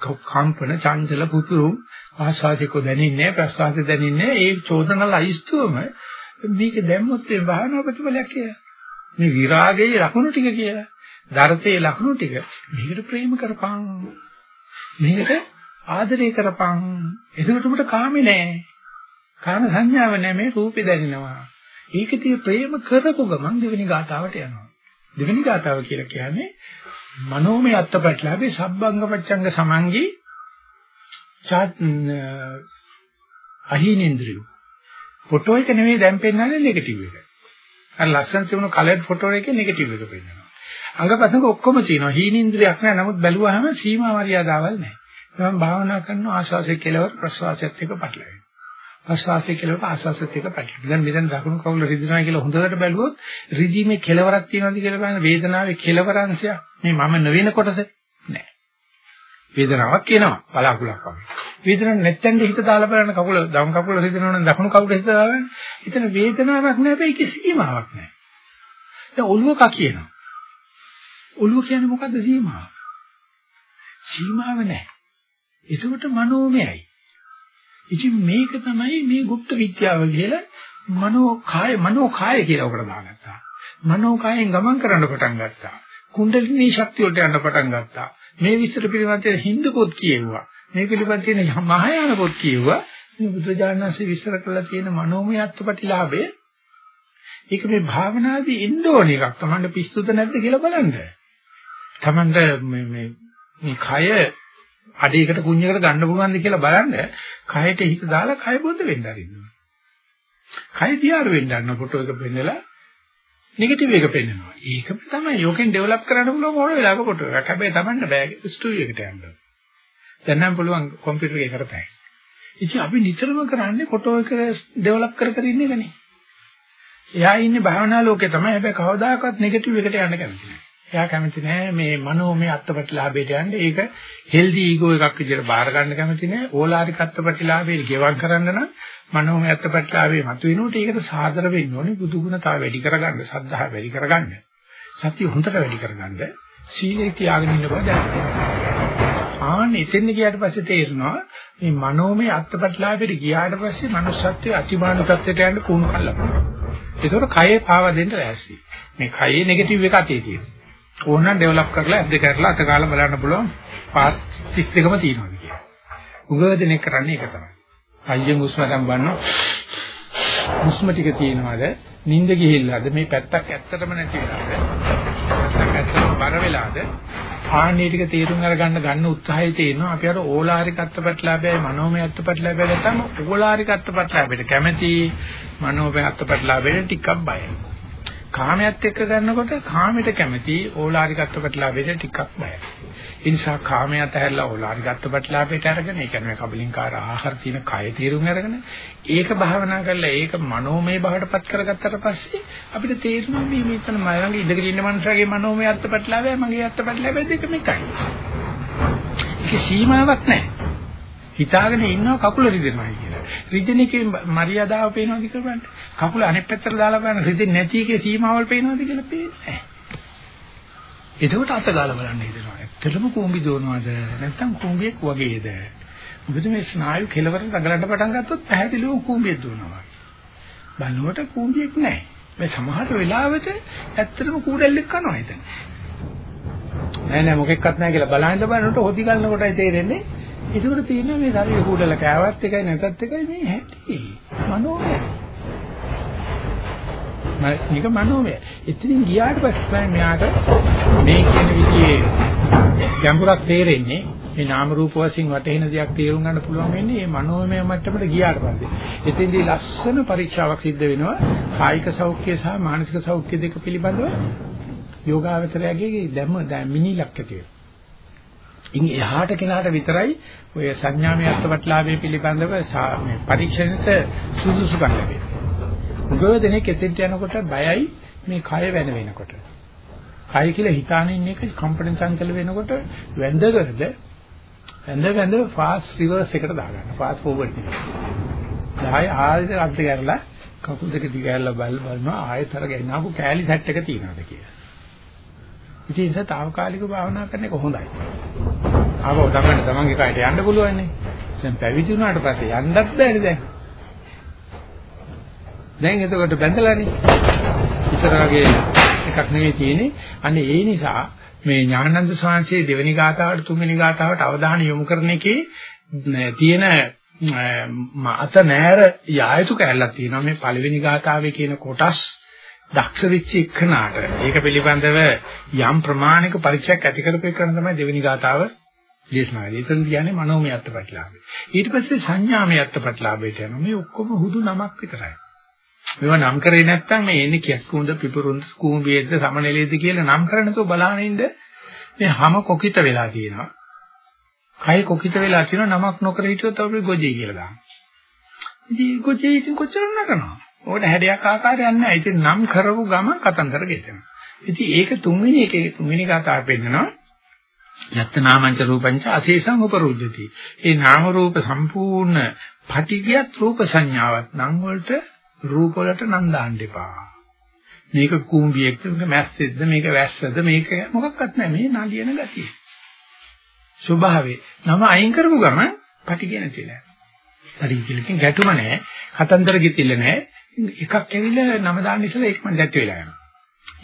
[SPEAKER 1] කම්පන, චංචල පුතුරු ආශාසික දැනෙන්නේ නැහැ, ප්‍රසවාස දැනෙන්නේ නැහැ. ඒ චෝදනල අයිස්තුවම මේක දැම්මොත් ඒ භාවනා ප්‍රතිඵලයක් කියලා. මේ විරාගයේ ලක්ෂණ ටික කියලා. දරතේ ලක්ෂණ ටික මේකට ප්‍රේම කරපං. මේකට ආදරය කරපං. එතකොට උඹට කාමේ නෑ. කාම සංඥාව නෑ මේ රූපේ දැනෙනවා. ඒකදී ප්‍රේම කරපු ගමන් දෙවෙනි ගාතාවට යනවා. දෙවෙනි ගාතාව කියලා කියන්නේ මනෝමය අත්පත්ලාවේ සබ්බංග පච්ඡංග සමංගී අහිනේන්ද්‍රිය. ෆොටෝ එක නෙමෙයි දැන් පෙන්නන්නේ නෙගටිව් එක. අර ලස්සන තිබුණු කලර් ෆොටෝ එකේ නෙගටිව් එක පෙන්නනවා. අංගපසංග ඔක්කොම තියෙනවා. හීනේන්ද්‍රියක් නෑ. නමුත් බැලුවාම සීමා මරියාදාවල් නෑ. මම භාවනා කරන ආශාසයේ කෙලවර ප්‍රසවාසයත් එක්ක පැටලෙනවා. ප්‍රසවාසයේ කෙලවර ආශාසයත් එක්ක පැටලෙනවා. දැන් මෙතන දකුණු කකුල රිදිනවා කියලා හොඳට බැලුවොත් රිදීමේ කෙලවරක් තියෙනවද කියලා බලන්න වේදනාවේ කෙලවර අංශය මේ මම නොවන කොටස නෑ. වේදනාවක් කියනවා බලාකුලක් වගේ. වේදනාවක් නැත්තෙන් හිත දාලා බලන්න කකුල දම් කකුල රිදෙනවා නම් දකුණු කකුල හිත දාලා එතන වේදනාවක් නෑ හැබැයි කිසි සීමාවක් නෑ. දැන් ඔළුව කා කියනවා. ඔළුව කියන්නේ මොකද්ද සීමාව? සීමාව නෑ. ඒකට මනෝමයයි. ඉතින් මේක තමයි මේ গুপ্ত විද්‍යාව කියලා මනෝ කාය මනෝ කාය කියලා උකට දාගත්තා. මනෝ කායෙන් ගමන් කරන්න පටන් ගත්තා. කුණ්ඩලිනී ශක්තිය වලට යන්න පටන් ගත්තා. මේ විස්තර පිළිබඳව හින්දු පොත් කියෙව්වා. මේ පිළිබඳව තියෙන මහායාන පොත් කියෙව්වා. මේ බුදුජානනාංශයේ විස්තර කරලා තියෙන මනෝමය අත්පටිලාභය ඒක මේ භාවනාදී ඉන්න ඕන එකක්. Tamanne පිස්සුද නැද්ද කියලා බලන්න. Tamanne මේ මේ කය අඩේකට කුණ්‍යකට ගන්න පුළුවන්ද කියලා බලන්න කයට හිත දාලා කය බොඳ වෙන්න අරින්නවා. කය තියාර වෙන්න ගන්න ෆොටෝ එක පෙන්නලා නෙගටිව් එක පෙන්නනවා. ඒක තමයි යෝකෙන් ඩෙවලොප් කරන්න පුළුවන් ඕන වෙලාවක ෆොටෝ එකක්. හැබැයි Tamanne බෑ ස්ටුඩියෝ එකට යන්න. දැන් නම් පුළුවන් කම්පියුටර් එකේ කරපෑ. ඉතින් අපි නිතරම කරන්නේ ෆොටෝ එක ඩෙවලොප් කර කර ඉන්න එකනේ. එයා ඉන්නේ භාවනා ලෝකේ තමයි. හැබැයි කවදාකවත් නෙගටිව් එකට යන්න කැමති නෑ. එයා කැමති නෑ මේ මනෝමය අත්පත්ලාභයට යන්න. ඒක හෙල්දි ඊගෝ එකක් විදිහට බාර ගන්න කැමති නෑ. ඕලාරික අත්පත්ලාභයට ගෙවම් කරන්න නම් මනෝමය අත්පත්ලාභේ මතුවෙනකොට ඒකට සාදර වෙන්න ඕනේ. බුදු ගුණ තව වැඩි කරගන්න, සද්ධා වැඩි කරගන්න. සතිය හොඳට වැඩි කරගන්න. සීලේ තියාගෙන ඉන්න බව දැනගන්න. ආන්න එතෙන් ගියාට පස්සේ තේරෙනවා මේ මනෝමය අත්පත්ලාභයට ගියාට පස්සේ manussත්වයේ අතිමාන තත්ත්වයට යන්න කුණු කල්ලපනවා. ඒතකොට කයේ පාවා දෙන්න ලෑස්ති. මේ කයේ නෙගටිව් එක අතේ තියෙනවා. ඕනනම් ඩෙවලොප් කරලා ඇද්ද කරලා අත කාලා බලන්න පුළුවන් පාත් 32ම තියෙනවා කියලා. උගදෙනෙක් කරන්නේ ඒක තමයි. අයියෙන් හුස්ම ගන්න බලනවා. හුස්ම ටික තියෙනවද? නිින්ද ගිහිල්ලාද? මේ පැත්තක් ඇත්තටම නැති වෙලාද? පැත්තක් ඇත්තටම බර වෙලාද? ආන්නේ ටික තේරුම් අරගන්න ගන්න උත්සාහය තියෙනවා. අපි අර ඕලාරික අත්පත්ලාභයයි මනෝමය අත්පත්ලාභයයි නැත්නම් ඕලාරික අත්පත්ලාභයට කැමැති මනෝමය අත්පත්ලාභයට ටිකක් බයයි. කාමයට එක්ක ගන්නකොට කාමයට කැමති ඕලාරිකත්ව ප්‍රතිලාභයට ටිකක් බයයි. ඒ නිසා කාමයට ඇහැරලා ඕලාරිකත්ව ප්‍රතිලාභයට අරගෙන ඒ කියන්නේ කබලින්කාර ආහාර තියෙන කය තීරුම් අරගෙන ඒක භාවනා කරලා ඒක මනෝමය බවටපත් කරගත්තට පස්සේ අපිට තේරෙනවා මේ මෙතන මලඟ ඉඳගෙන ඉන්න මනුස්සයාගේ මනෝමය අත්පත්ලාභය මගේ අත්පත්ලාභය දෙකම එකයි. ඒක සීමාවක් නැහැ. හිතාගෙන ඉන්නවා කකුල රිදෙනවා කියලා. රිදෙන එකේ මරියාදාව පේනවද කියලා බලන්න. කකුල අනෙක් පැත්තට දාලා බලන්න රිදෙන්නේ නැති එකේ සීමාවල් පේනවද කියලා පේන්නේ නැහැ. එතකොට අත ගාලා බලන්න හිතෙනවා. ඇත්තටම කූඹි දෝනවද නැත්නම් කූඹියක් වගේද? මොකද මේ ස්නායු කෙලවර රගලන්න පටන් ගත්තොත් පැහැදිලිව කූඹියක් දෝනවා. බලනකොට කූඹියක් නැහැ. මේ සමහර වෙලාවට ඇත්තටම කූඩල්ලෙක් කනවා හිතන. නෑ නෑ මොකෙක්වත් නැහැ කියලා බලහින්ද බලනකොට හොදි ගන්නකොටයි තේරෙන්නේ ඒකට තියෙනවා මේ ශරීර කුඩල කෑවත් එකයි නැතත් එකයි මේ හැටි. මනෝමය. මේක මනෝමය. එතනින් ගියාට පස්සේ තමයි මෙයාට මේ කියන විදිහේ ගැඹුරක් තේරෙන්නේ. මේ නාම රූප වශයෙන් වටහෙන දෙයක් තේරුම් ගන්න පුළුවන් වෙන්නේ මේ මනෝමය මට්ටමට ගියාට පස්සේ. එතෙන්දී ලස්සන පරීක්ෂාවක් සිද්ධ වෙනවා. කායික සෞඛ්‍ය සහ මානසික සෞඛ්‍ය දෙක පිළිබඳව යෝගාවචරයගේ දැම මිනිලක් ඇති වෙනවා. ඉන් එහාට කෙනාට විතරයි ඔය සංඥාමය අත්පත්ලාභයේ පිළිබඳව මේ පරීක්ෂණයට සුදුසුකම් ලැබෙන්නේ. උගව දෙනෙක් එතෙන්ට යනකොට බයයි මේ කය වෙන වෙනකොට. කය කියලා හිතාන ඉන්න එක කම්පන චංචල වෙනකොට වැඳගරද වැඳ වැඳ ෆාස්ට් රිවර්ස් එකට දාගන්න. ෆාස්ට් ෆෝවර්ඩ් එක. ආයෙ ආයෙත් අත් දෙකලා කකුල් දෙක දිගහැරලා බල බලනවා ආයෙතර ගෙනාවු කෑලි සෙට් එක තියනවාද කියලා. ඉතින් ඒක తాවකාලික භාවනා කරන එක හොඳයි. ආවෝ තමයි තමන්ගේ කයට යන්න පුළුවන් නේ. දැන් පැවිදි වුණාට පස්සේ යන්නත් බෑනේ දැන්. දැන් එතකොට බැඳලානේ. ඉතරගේ එකක් නෙවෙයි තියෙන්නේ. අනේ ඒ නිසා මේ ඥානන්ද ස්වාමීන් දෙවෙනි ගාථාවට තුන්වෙනි ගාථාවට අවධානය යොමු කරන එකේ තියෙන අත නෑර යායුතු කැලලක් තියෙනවා මේ පළවෙනි ගාථාවේ කියන කොටස් දක්ෂ වෙච්ච එකනට ඒක පිළිබඳව යම් ප්‍රමාණික පරීක්ෂයක් ඇති කරපේ කරන තමයි දෙවෙනි ගාතාව දේශනා කරන්නේ. එතන කියන්නේ මනෝමය අත්පත්ලාභය. ඊට පස්සේ සංඥාමය අත්පත්ලාභයට යනවා. මේ ඔක්කොම හුදු නමක් විතරයි. මේවා නම් කරේ නැත්නම් මේ එන්නේ කියක්කුඳ පිපුරුඳ කූඹියේද සමනලයේද කියලා නම් කරනතෝ බලහනින්ද මේ හැම කොකිත වෙලා තියෙනවා. කය කොකිත වෙලා තියෙනවා නමක් නොකර හිටියොත් අපි ගොජේ කියලා දානවා. ඉතින් ගොජේ ඉතින් කොච්චර නකනවා. ඕකට හැඩයක් ආකාරයක් නැහැ. ඉතින් නම් කරපු ගම කතන්දර ගෙතෙනවා. ඉතින් ඒක තුන්වෙනි එකේ තුන්වෙනි කතාව පෙන්නනවා. යත්ත නාමංච රූපංච අශේෂං උපරුජ්ජති. ඒ නාම රූප සම්පූර්ණ පටිගියත් රූප සංඥාවක් නම් වලට රූප වලට නම් දාන්න එපා. මේක කූඹියෙක්ද මේක මැස්සෙක්ද මේක වැස්සද මේක මොකක්වත් නැහැ මේ නලියන ගතිය. ස්වභාවේ නම අයින් කරපු ගමන් පටිගිය නැතිලා. පටිගියකින් ගැටුම නැහැ. කතන්දර ගිතිල්ල නැහැ. එකක් ඇවිල්ලා නම දාන්න ඉස්සෙල්ලා ඒකම නැති වෙලා යනවා.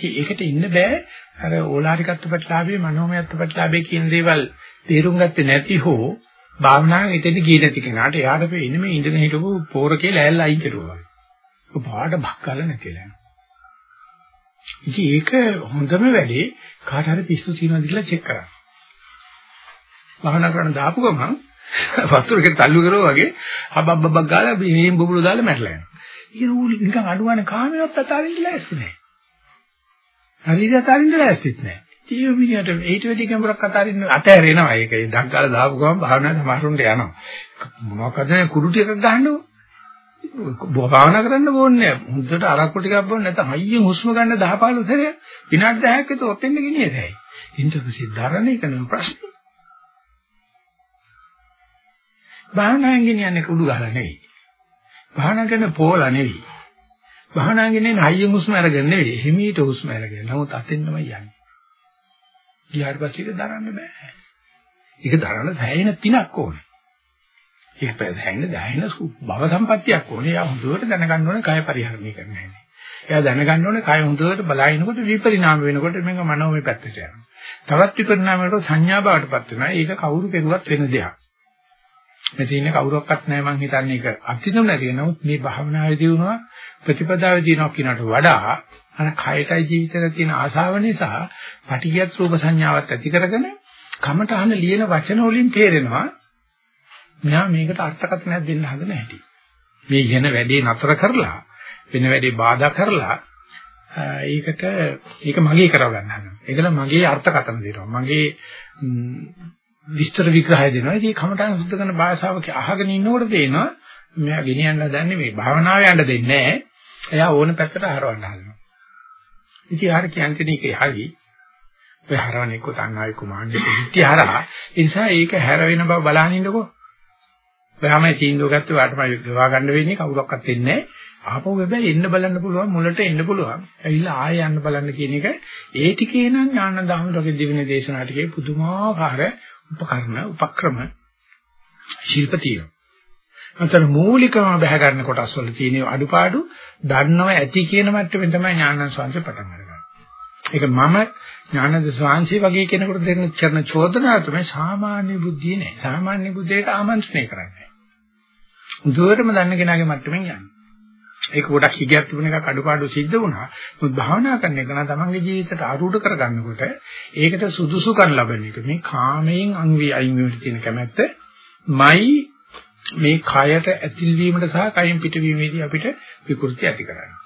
[SPEAKER 1] ඒකට ඉන්න බෑ අර ඕලාරිකත්ව ප්‍රතිලාභයේ මනෝමයත්ව ප්‍රතිලාභයේ කියන දේවල් තේරුම් ගත්තේ නැති හෝ භාවනාවෙන් එතෙන්ද ගියේ නැති කෙනාට එයාට පෙන්නේ මේ ඉඳගෙන හිටපු පෝරකේ ලෑල්ල අයින් කරුවා. ඒක පාඩ බක්කල නැතිලා. ඉතින් ඒක හොඳම වැඩේ කාට හරි පිස්සු තියනවාද කියලා චෙක් කරන්න. භාවනා කරන දාපු ගමන් වතුරකට තල්ලු කරනවා වගේ හබබබක් ගාලා මේ බබුළු දාලා මැරලා යනවා. ඉතින් ඌ නිකන් අඩුවනේ කාමයට අතාරින්න ලෑස්ති නැහැ. හරියට අතාරින්න ලෑස්තිත් නැහැ. ඉතින් මිනිහට ඊට වැඩි ගැඹුරක් අතාරින්න අතහැරෙනවා. ඒක ඒ දක්කාලා දාපු ගමන් භාවනා සමහරුන්ට යනවා. මොනවද කුඩු ටිකක් ගන්නව? භාවනා කරන්න ඕනේ නැහැ. හුද්දට අරක්කු ටිකක් බොන්න නැත්නම් හයියෙන් හුස්ම ගන්න 10 15 සැරයක් විනාඩි 10ක් විතර ඔතෙන්ද ගෙනියද හැයි. ඊට පස්සේ දරණ එක නෙවෙයි ප්‍රශ්නේ. භාවනාවෙන් ගෙනියන්නේ කුඩු ගහලා නෙවෙයි. භාවනා කරන පෝලා නෙවෙයි. භාවනා කියන්නේ හයියෙන් හුස්ම අරගෙන නෙවෙයි. හිමීට හුස්ම අරගෙන. නමුත් අතෙන් තමයි යන්නේ. ගියාට පස්සේ ඒක දරන්න බෑ. ඒක දරන්න සෑහෙන පිනක් ඕනේ. ඒක පැහැදින්න දැනෙන භව සම්පත්තියක් ඕනේ. යා හොඳට දැනගන්න ඕනේ කය පරිහරණය කරන්න හැටි. එයා දැනගන්න ඕනේ කය හොඳට බලනකොට විපරිණාම වෙනකොට මේක මනෝමය පැත්තට යනවා. තවත් විපරිණාම වලට සංඥා බවටපත් වෙනවා. ඒක කවුරු කෙරුවත් වෙන දෙයක්. මෙතන ඉන්න කවුරක්වත් නැහැ මං හිතන්නේ ඒක අත්‍යවශ්‍යම නැති නමුත් මේ භාවනාවේදී වුණා ප්‍රතිපදාවේදී නෝ කියනට වඩා අර කයටයි ජීවිතේට තියෙන ආශාව නිසා පටිගියත් රූප සංඥාවක් ඇති කරගෙන කමටහන ලියන වචන වලින් තේරෙනවා මෙයා මේකට අර්ථකථනයක් දෙන්න හදන හැටි. මේ යන වැඩේ නතර කරලා වෙන වැඩේ බාධා කරලා ඒකට ඒක මගේ කරව ගන්න හදනවා. ඒකල මගේ අර්ථකථන දෙනවා. මගේ විස්තර විග්‍රහය දෙනවා. ඉතින් කමඨාන් සුද්ධ කරන භාෂාව අහගෙන ඉන්නකොට තේනවා මෙයා ගෙනියන්න හදන්නේ මේ භාවනාව යන්න දෙන්නේ නැහැ. එයා ඕන පැත්තට හරවන්න හදනවා. ඉතින් ආර කියන්නේ ඒකේ හරි. ඔය හරවන්නේ කො තණ්හාවේ කුමාන්නේ පිටිය හරහා. ඒ නිසා ඒක හැර වෙන බව බලහන් ඉන්නකෝ. ඔයාමයි තීන්දුව ගත්තේ වාටමයි ගවා ගන්න වෙන්නේ කවුරක්වත් වෙන්නේ නැහැ. ආපහු හැබැයි එන්න බලන්න පුළුවන් මුලට එන්න පුළුවන්. ඇවිල්ලා ආයෙ යන්න බලන්න කියන එක ඒ ටිකේ නම් ඥානදාමරගේ දිවිනේ දේශනා ටිකේ පුදුමාකාර උපකරණ උපක්‍රම ශිල්ප තියෙනවා. අතන මූලිකම බහැ ගන්න කොටස් වල තියෙන අඩුපාඩු දන්නව ඇති කියන මට්ටමින් තමයි ඥානන් සංසය පටන් ගන්නේ. ඒක මම ඥානද ස්වාංශي වගේ කෙනෙකුට දෙන්න කරන චෝදනාව තමයි සාමාන්‍ය බුද්ධිය නෑ. සාමාන්‍ය බුද්ධියට ආමන්ත්‍රණය කරන්නේ. දුරටම දන්න කෙනාගේ මට්ටමින් යන්නේ. ඒක ගොඩක් හිගයක් තිබුණ එකක් අඩුපාඩු සිද්ධ වුණා. මොකද භාවනා කරන එක නම් තමන්ගේ ජීවිතයට ආරූඪ කරගන්නකොට ඒකට සුදුසුකම් ලබන එක. මේ කාමයෙන් අංවි අයින් වෙන්න තියෙන කැමැත්ත මයි මේ කයට ඇතිල් වීමට සහ කයින් පිටවීමේදී අපිට විකෘති ඇති කරන්නේ.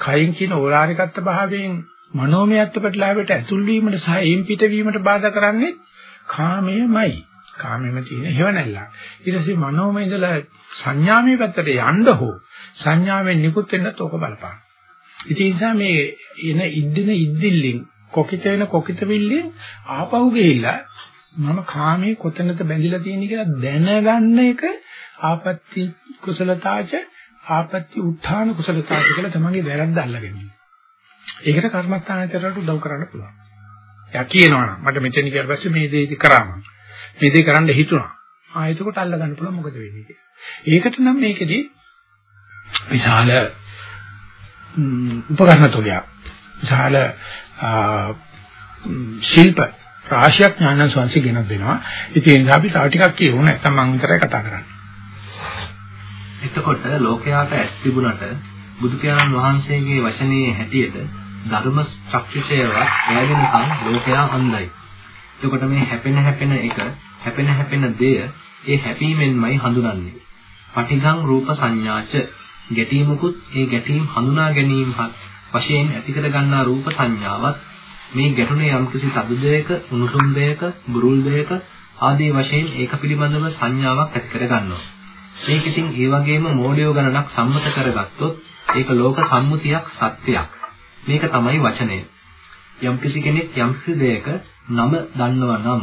[SPEAKER 1] කයින් කියන ඕලාරිකත්ව භාවයෙන් මනෝමයත්ව ප්‍රතිලාභයට ඇතුල් වීමට සහ එයින් පිටවීමට බාධා කරන්නේ කාමයමයි. කාමෙම තියෙන හේවණල්ල. ඊට පස්සේ මනෝමය ඉඳලා සංඥාමය පැත්තට යන්න හෝ සංඥාවෙන් නිකුත් වෙන්නත් ඕක බලපාන. ඉතින් ඒ නිසා මේ එන ඉද්දින ඉද්දිල්ලෙන් කොකිත වෙන කොකිත විල්ලෙන් ආපහු ගිහිල්ලා මම කාමයේ කොතනද බැඳිලා තියෙන්නේ කියලා දැනගන්න එක ආපත්‍ති කුසලතාච ආපත්‍ති උත්ථාන කුසලතාච කියලා තමන්ගේ වැරද්ද අල්ලගෙන ඉන්නේ. ඒකට කර්මස්ථානතරට උදව් කරන්න පුළුවන්. එයා කියනවා මට මෙතන කියලා පස්සේ මේ දේ කරාම. මේ දේ කරන්න හිතුණා. ආ එතකොට අල්ල ගන්න පුළුවන් මොකද වෙන්නේ කියලා. ඒකට නම් මේකෙදි විශාල උපකරණ තෝගයක්. විශාල ශිල්ප රාශියක් ඥාන සංසි ගෙනත් දෙනවා. ඉතින් ඒ නිසා අපි තව ටිකක් කියමු නැත්නම් මම විතරයි කතා කරන්නේ.
[SPEAKER 2] එතකොට ලෝකයාට ඇස් තිබුණට බුදු පියාණන් වහන්සේගේ වචනේ හැටියට ධර්ම ශක්තිශයවත් ඈගෙනකම් ලෝකයා අන්ධයි. එතකොට මේ හැපෙන හැපෙන එක හැපෙන හැපෙන දෙය ඒ හැපීමෙන්මයි හඳුනන්නේ. පටිඝං රූප සංඥාච ගැටීමකුත් ඒ ගැටීම් හඳුනා ගැනීමත් වශයෙන් ඇතිකර ගන්නා රූප සංඥාවත් මේ ගැටුනේ යම්කිසි තද දෙයක උණුසුම් දෙයක බුරුල් දෙයක ආදී වශයෙන් ඒක පිළිබඳව සංඥාවක් ඇති කර ගන්නවා. මේක ඉතින් ඒ වගේම මෝඩයෝ ගණනක් සම්මත කරගත්තොත් ඒක ලෝක සම්මුතියක් සත්‍යයක්. මේක තමයි වචනය. යම්කිසි කෙනෙක් යම්කිසි දෙයක නම දන්නවා නම්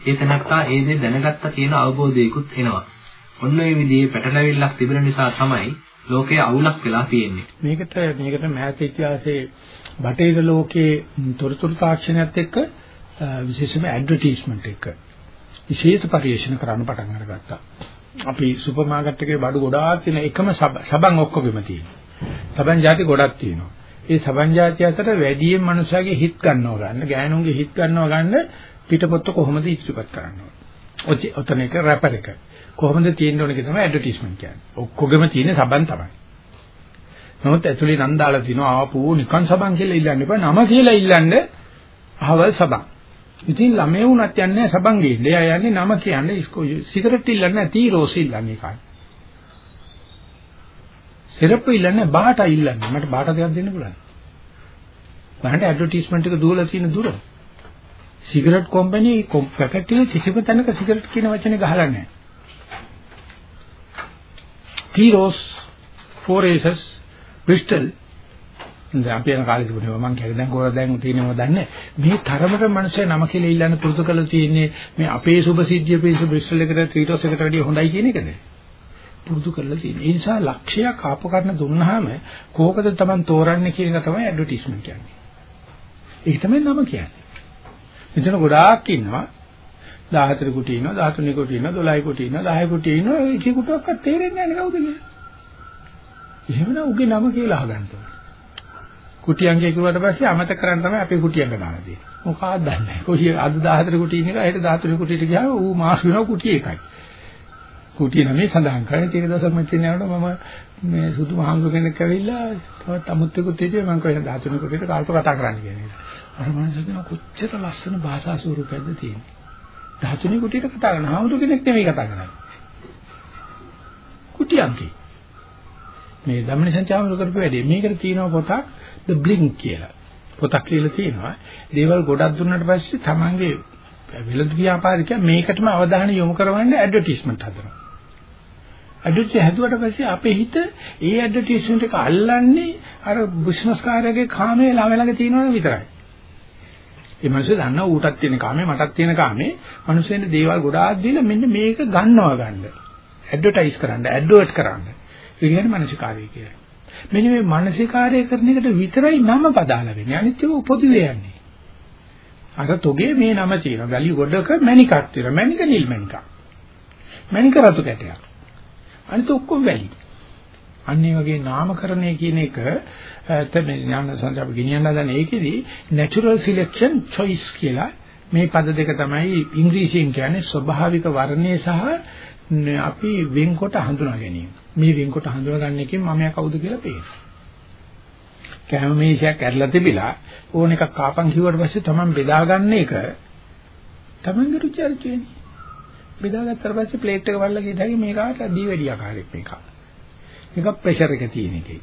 [SPEAKER 2] ඒ තැනත්තා ඒ දේ දැනගත්තා කියන අවබෝධයකුත් එනවා. ඔන්න ඔය විදිහේ පැටලවිල්ලක් තිබෙන නිසා තමයි ලෝකයේ අවුලක් වෙලා තියෙන්නේ.
[SPEAKER 1] මේකට මේකට මෑත ඉතිහාසයේ බටහිර ලෝකයේ තොරතුරු තාක්ෂණයත් එක්ක විශේෂයෙන්ම ඇඩ්වර්ටයිස්මන්ට් එක විශේෂ පරිශන කරන්න පටන් අරගත්තා. අපි සුපර් මාකට් එකේ බඩු ගොඩාක් තියෙන එකම සබන් ඔක්කොගෙම තියෙනවා. සබන් ಜಾති ගොඩක් තියෙනවා. ඒ සබන් ಜಾති අතර වැඩියෙන් මනුස්සයාගේ හිත ගන්නව ගන්න, ගෑනුන්ගේ හිත ගන්නව ගන්න පිටපොත්ත කොහොමද ඉදිරිපත් කරන්නේ. ඔතන එක රැපර් එක. කොහොමද තියෙන්න ඕන එක තමයි ඇඩ්වර්ටයිස්මන්ට් කියන්නේ. ඔක්කොගෙම තියෙන සබන් තමයි. නමුත් ඇතුලේ නම් දාලා තිනවා ආපෝ නිකන් සබන් කියලා ඉල්ලන්න එපා. නම කියලා ඉල්ලන්න අහවල් සබන්. ඉතින් ළමේ වුණත් යන්නේ සබන් ගේන්න. එයා යන්නේ නම කියන්නේ සිගරට් ඉල්ලන්නේ නැහැ තීරෝස් ඉල්ලන්නේ කාට. සිරප් ඉල්ලන්නේ බාට ඉල්ලන්නේ. මට බාට දෙයක් දෙන්න පුළුවන්. මහට ඇඩ්වර්ටයිස්මන්ට් එක දුවලා තියෙන දුර. සිගරට් කම්පැනි පැකට් එකේ කිසිම තැනක සිගරට් කියන වචනේ ගහලා නැහැ. තීරෝස්, ෆෝරේසස්, බ්‍රිස්ටල් දැන් අපි යන කාලේ තිබුණේ මම කියන්නේ දැන් කොහොමද දැන් තියෙනවද දන්නේ මේ තරමට මිනිස්සු නම කියලා ඉල්ලන්න පුරුදු කරලා තියෙන්නේ මේ අපේ සුබ සිද්ධිය පිසු බ්‍රිස්ටල් එකට ත්‍රිටෝස් එකට වැඩිය හොඳයි කියන එකද? පුරුදු කරලා තියෙන්නේ. ඒ නිසා ලක්ෂයක් ආපු කරන දුන්නාම කෝකද Taman තෝරන්නේ කියන එක තමයි ඇඩ්වර්ටයිස්මන්ට් කියන්නේ. ඒක තමයි නම කියන්නේ. මෙතන ගොඩාක් ඉන්නවා. 14 කුටි ඉන්නවා 13 කුටි ඉන්නවා 12 කුටි ඉන්නවා 10 කුටි ඉන්නවා. ඒක කුටුවක්වත් තේරෙන්නේ නැහැ කවුද කියලා. එහෙමනම් උගේ නම කියලා අහගන්න ඕනේ. කුටියංගේ කිව්වට පස්සේ අමතක කරන් තමයි අපේ කුටියංග දාලා තියෙන්නේ. මොකක්ද දන්නේ නැහැ. කොහේ අද 14 කුටිය ඉන්න එක හෙට 13 කුටියට ගියාම ඌ මාස් වෙනවා කුටිය එකයි. කුටිය නමේ සඳහන් කරන්නේ තියෙන දවසක් මෙච්චර යනකොට මම මේ සුදු මහඟු කෙනෙක් ඇවිල්ලා තවත් අමුත්තෙකුත් හිටියේ මම කොහෙද 13 කුටියට කාල්ප කතා කරන්න කියන්නේ. අර මනුස්සය කියන කොච්චර ලස්සන භාෂා ස්වරූපයක්ද තියෙන්නේ. 13 කුටියට කතා කරන හාමුදුර කෙනෙක් නෙමෙයි කතා කරන්නේ. කුටියංගේ මේ ධම්මනිසංචාමර කරපු වැඩේ මේකට තියෙනවා පොතක් the blink කියලා. පොතක් කියලා තියෙනවා. දේවල් ගොඩක් දුන්නාට පස්සේ තමන්ගේ වෙළඳ ව්‍යාපාරිකයා මේකටම අවධානය යොමු කරවන්නේ ඇඩ්වර්ටයිස්මන්ට් හදනවා. ඇඩ්වර්ටයිස් හැදුවට පස්සේ අපේ හිත ඒ ඇඩ්වර්ටයිස්මන්ට් එක අල්ලන්නේ අර බිස්නස් කාර්යයේ කාමයේ ළමලඟ තියෙනවා විතරයි. ඒ මිනිස්සු දන්නා ඌටත් තියෙන කාමේ මටත් තියෙන කාමේ මිනිස්සුන්ට දේවල් ගොඩාක් දීලා මෙන්න මේක ගන්නවා ගන්න. ඇඩ්වර්ටයිස් කරන්න, ඇඩ්වර්ට් කරන්න. ඒ කියන්නේ මානසිකාරය කියලා. මෙන්න මේ මානසිකාරය කරන එකට විතරයි නම පදාල වෙන්නේ. අනිත් ඒවා පොදුවේ යන්නේ. අර තොගේ මේ නම තියෙනවා. වැලිය ගොඩක මැණිකක් තියෙනවා. මැණික නිල් මැණිකක්. මැණික රතු කැටයක්. අනිත් ඔක්කොම වැලි. අන්න ඒ වගේ නාමකරණය කියන එක තමයි ඥාන සංජාප ගෙනියන්න හදන ඒකෙදි natural selection choice කියලා මේ පද දෙක තමයි ඉංග්‍රීසියෙන් කියන්නේ ස්වභාවික වර්ණය සහ අපි වෙන්කොට හඳුනා ගැනීම. මේ වෙන්කොට හඳුනා ගන්න එකෙන් මම කවුද කියලා පේනවා. කැම මේෂයක් ඇරලා තිබිලා ඕන එකක් කාපන් කිව්වට පස්සේ Taman බෙදා ගන්න එක Tamanගේ රුචි අරුචිනේ. බෙදාගත්තට පස්සේ ප්ලේට් එක වල්ලා ගිහලා මේකට දී වැඩි ආකාරයක් මේක. මේක ප්‍රෙෂර් එක තියෙන එකේ.